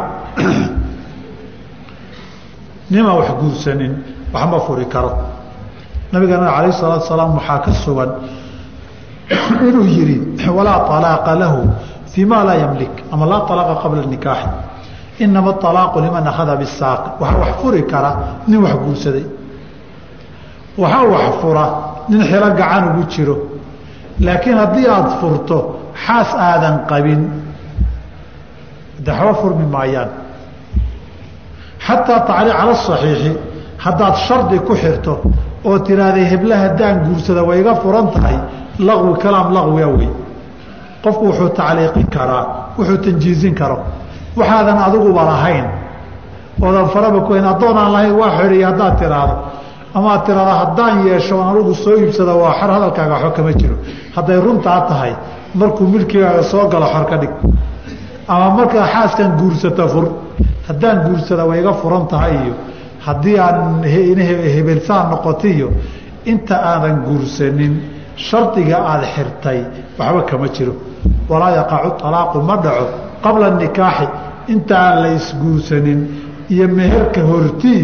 Nimaan wax guursanin wax furi karo. Nabigana alayh salaatu salaam waxaa ka sugan inuu yihi walaa alaaqa lahu fii ma laa yamlik. Ama laa alaaqa qabla nikaaxi inama alaaqu liman akhada bisaaqi waxaa wax furi kara nin wax guursaday waxaa wax fura nin xilo gacan ugu jiro laakiin haddii aada furto xaas aadan qabin daxwo furmi maayaan xataa tacliiq cala asaxiixi haddaad shardi ku xirto oo tiraahday hebla haddaan guursada way iga furan tahay laqwi kalaam laqwia wey qofku wuxuu tacliiqin karaa wuxuu tanjiizin karo waxaadan adiguba lahayn. Oodan faraba ku hayn lahayn waa xoriya haddaad tiraahdo ama ad tiraahdo haddaan yeesho anigu soo iibsada waa xor hadalkaaga waxba kama jiro. Hadday runtaa tahay markuu milkigaaga soo galo xor ka dhig. Ama markaa xaaskan guursata fur. Haddaan guursada way iga furan tahay iyo haddii aan hebelsaan noqota iyo inta aadan guursanin shardiga aada xirtay waxba kama jiro. Walaa yaqacu alaaqu ma dhaco qabla nikaaxi inta aan la isguursanin iyo meherka hortii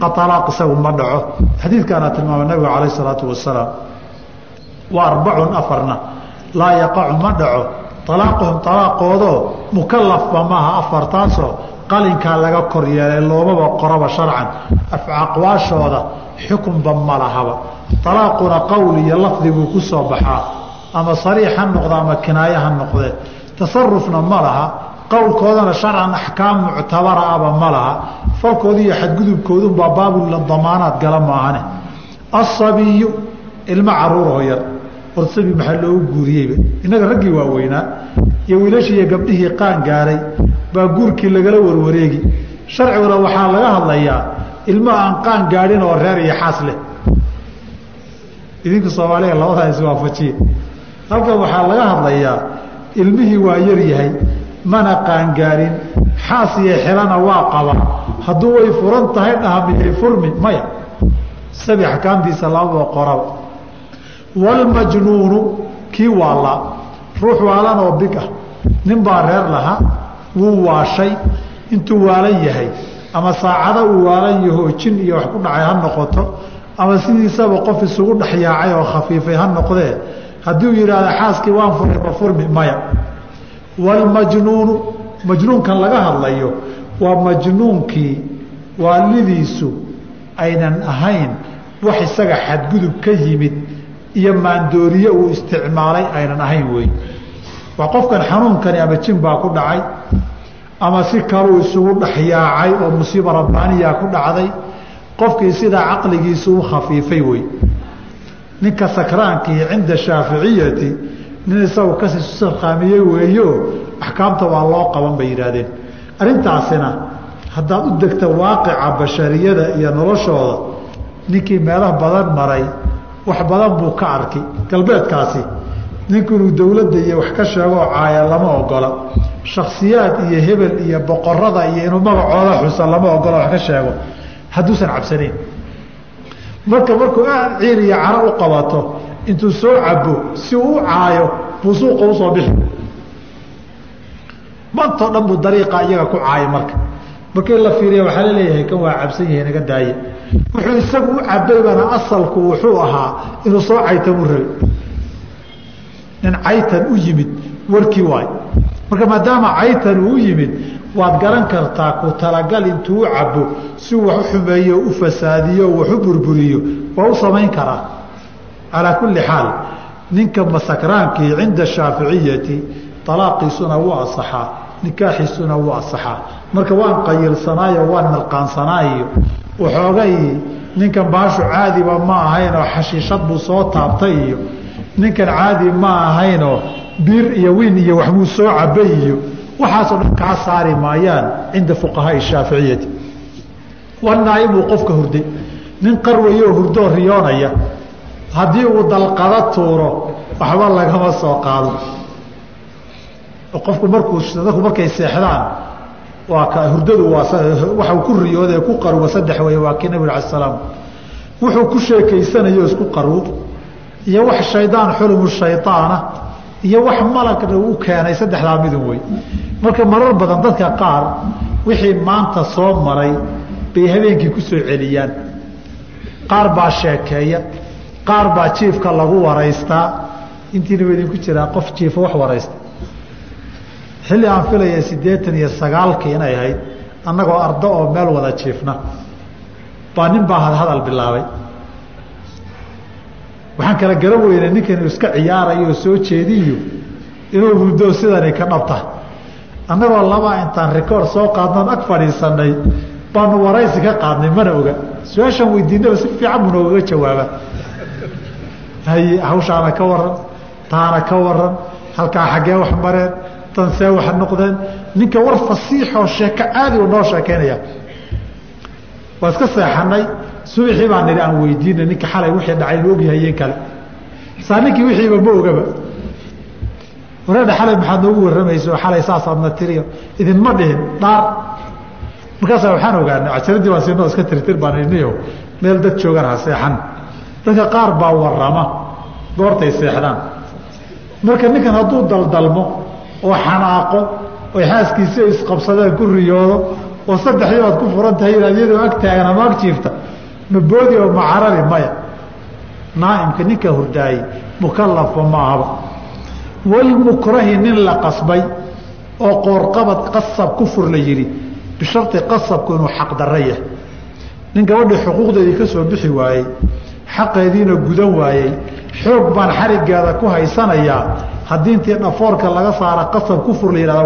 alaaq isagu ma dhaco. Xadiidkaana tilmaamay nabiga calayh isalaatu wasalaam wa arbacun afarna laa yaqacu ma dhaco. Alaaquhum alaaqoodoo mukalafba maaha afartaasoo qalinkaa laga kor yeelay loomaba qoraba sharcan. Aqwaashooda xukunba ma lahaba. Alaaquna qowl iyo lafdi buu ku soo baxaa. Ama sariix ha noqda ama kinaaye ha noqdee tasarufna ma laha qowlkoodana sharcan axkaam muctabara aba ma laha falkooda iyo xadgudubkoodunbaa baabudamaanaad gala maahane. Asabiyu ilmo caruuroo yar. Orsabi maxaa loogu guuriyeyba? Innaga raggii waaweynaa iyo wiilashii iyo gabdhihii qaan gaaray baa guurkii lagala warwareegi. Sharciguna waxaa laga hadlayaa ilmo aan qaan gaadhin oo reer iyo xaas leh. Idinka soomaaliga labadaa iswaafajiye halkan waxaa laga hadlayaa ilmihii waa yar yahay mana qaangaarin. Xaas iyo xelana waa qaba. Hadduu way furan tahay dhaha miyay furmi maya. Sabi axkaamtiisa labadoo qoraba walmajnuunu kii waalaa ruux waalan oo big ah. Nin baa reer lahaa. Wuu waashay. Intuu waalan yahay ama saacado uu waalan yahoo jin iyo wax ku dhacay ha noqoto ama sidiisaba qof isugu dhexyaacay oo khafiifay ha noqdee haddii uu yidhaahda xaaskii waan furay ma furmi maya. Walmajnuunu majnuunkan laga hadlayo waa majnuunkii waalidiisu aynan ahayn wax isaga xadgudub ka yimid iyo maandooriye uu isticmaalay aynan ahayn wey waa qofkan xanuunkani ama jin baa ku dhacay ama si kaluu isugu dhexyaacay oo musiiba rabbaaniya ku dhacday qofkii sidaa caqligiisu u khafiifay wey ninka sakraankii cinda shaaficiyati nin isagu kasi sarkaamiyey weeyo axkaamta waa loo qaban bay yidhaahdeen. Arrintaasina haddaad u degta waaqica bashariyada iyo noloshooda ninkii meelo badan maray wax badan buu ka arki galbeedkaasi ninku inuu dowladda iyo wax ka sheegoo caaya lama ogola shaksiyaad iyo hebel iyo boqorada iyo inuu magacooda xusa lama ogola wax ka sheego. Hadduusan cabsanayn marka markuu aad ciil iyo caro u qabato intuu soo cabo si uu u caayo buu suuqa u soo bixi. Mantoo dhan buu dariiqa iyaga ku caaya marka. Markii la fiiriya waxaa la leeyahay kan waa cabsan yahay naga daaye. Wuxuu isagu u cabaybana asalku wuxuu ahaa inuu soo caytan u rabi nin caytan u yimid warkii waay. Marka maadaama caytan uu u yimid waad garan kartaa ku talagal intuu cabo si wax u xumeeyo u fasaadiyo wax u burburiyo waa u samayn karaa. Calaa kulli xaal ninka masakraankii cinda shaaficiyati alaaqiisuna wuu asaxaa nikaaxiisuna wuu asaxaa marka waan qayilsanaayo waan mirqaansanaayo waxoogay ninkan baashu caadiba ma ahaynoo xashiishad buu soo taabtay iyo ninkan caadi ma ahaynoo biir iyo wiin iyo waxbuu soo cabay iyo waxaasoo dhan kaa saari maayaan cinda fuqahaai shaaficiyati. Wanaaimuu qofka hurday nin qarwayoo hurdoo riyoonaya haddii uu dalqada tuuro waxba lagama soo qaado. Qofku markuu dadku markay seexdaan waa ka hurdadu waa waxau ku riyooda ku qaruwa saddex wey waa kii nabig ala salaam. Wuxuu ku sheekaysanayo isku qaruw iyo wax shaydaan xulumu shaydaana iyo wax malagna u keenay saddexdaa midun wey marka marar badan dadka qaar wixii maanta soo maray bay habeenkii ku soo celiyaan. Qaar baa sheekeeya qaar baa jiifka lagu waraystaa. Intiina wa idinku jiraa qof jiifa wax waraysta. Xilli aan filaya siddeetan iyo sagaalkii inay ahayd annagoo ardo oo meel wada jiifna. Baa nin baa hadhadal bilaabay waxaan kala garan weynay ninkan iska ciyaarayo oo soo jeediyo inuu hurdo sidani ka dhabta. Annagoo labaa intaan rikoord soo qaadnoon ag fadhiisanay baanu waraysi ka qaadnay mana oga. Su'aashaan weydiinaba si fiican buu noogaga jawaaba haye hawshaana ka waran taana ka waran halkaa xaggee wax mareen tan see wax noqdeen. Ninka war fasiixoo sheeko caadi u noo sheekeynaya waa iska seexanay subaxii baa nidhi aan weydiinay ninka xalay wixii dhacay ma ogyahayeen kale. Saa ninkii wixiiba ma ogaba. Wareedha xalay maxaad noogu warramayso xalay saasaadna tiriyo. Idinma dhihin dhaar. Markaasaa waxaan ogaanay cajaradii baan siinoo iska tirtir baan idniyo meel dad joogan ha seexan. Dadka qaar baa warrama goortay seexdaan. Marka ninkan hadduu daldalmo oo xanaaqo oy xaaskiisi isqabsadeen ku riyoodo oo saddexdii baad ku furan tahay inaad iyadoo ag taagan ama ag jiifta ma boodi oo ma carari maya. Naaimka ninka hurdaayey mukallafba ma ahaba. Walmukrahi nin la qasbay oo qoorqabad qasab ku fur la yidhi bisharti qasabku inuu xaqdarra yahay. Nin gabadhii xuquuqdeedii ka soo bixi waayey xaqeediina gudan waayey xoog baan xarigeeda ku haysanayaa. Haddii intii dhafoorka laga saara qasab ku fur la yihahda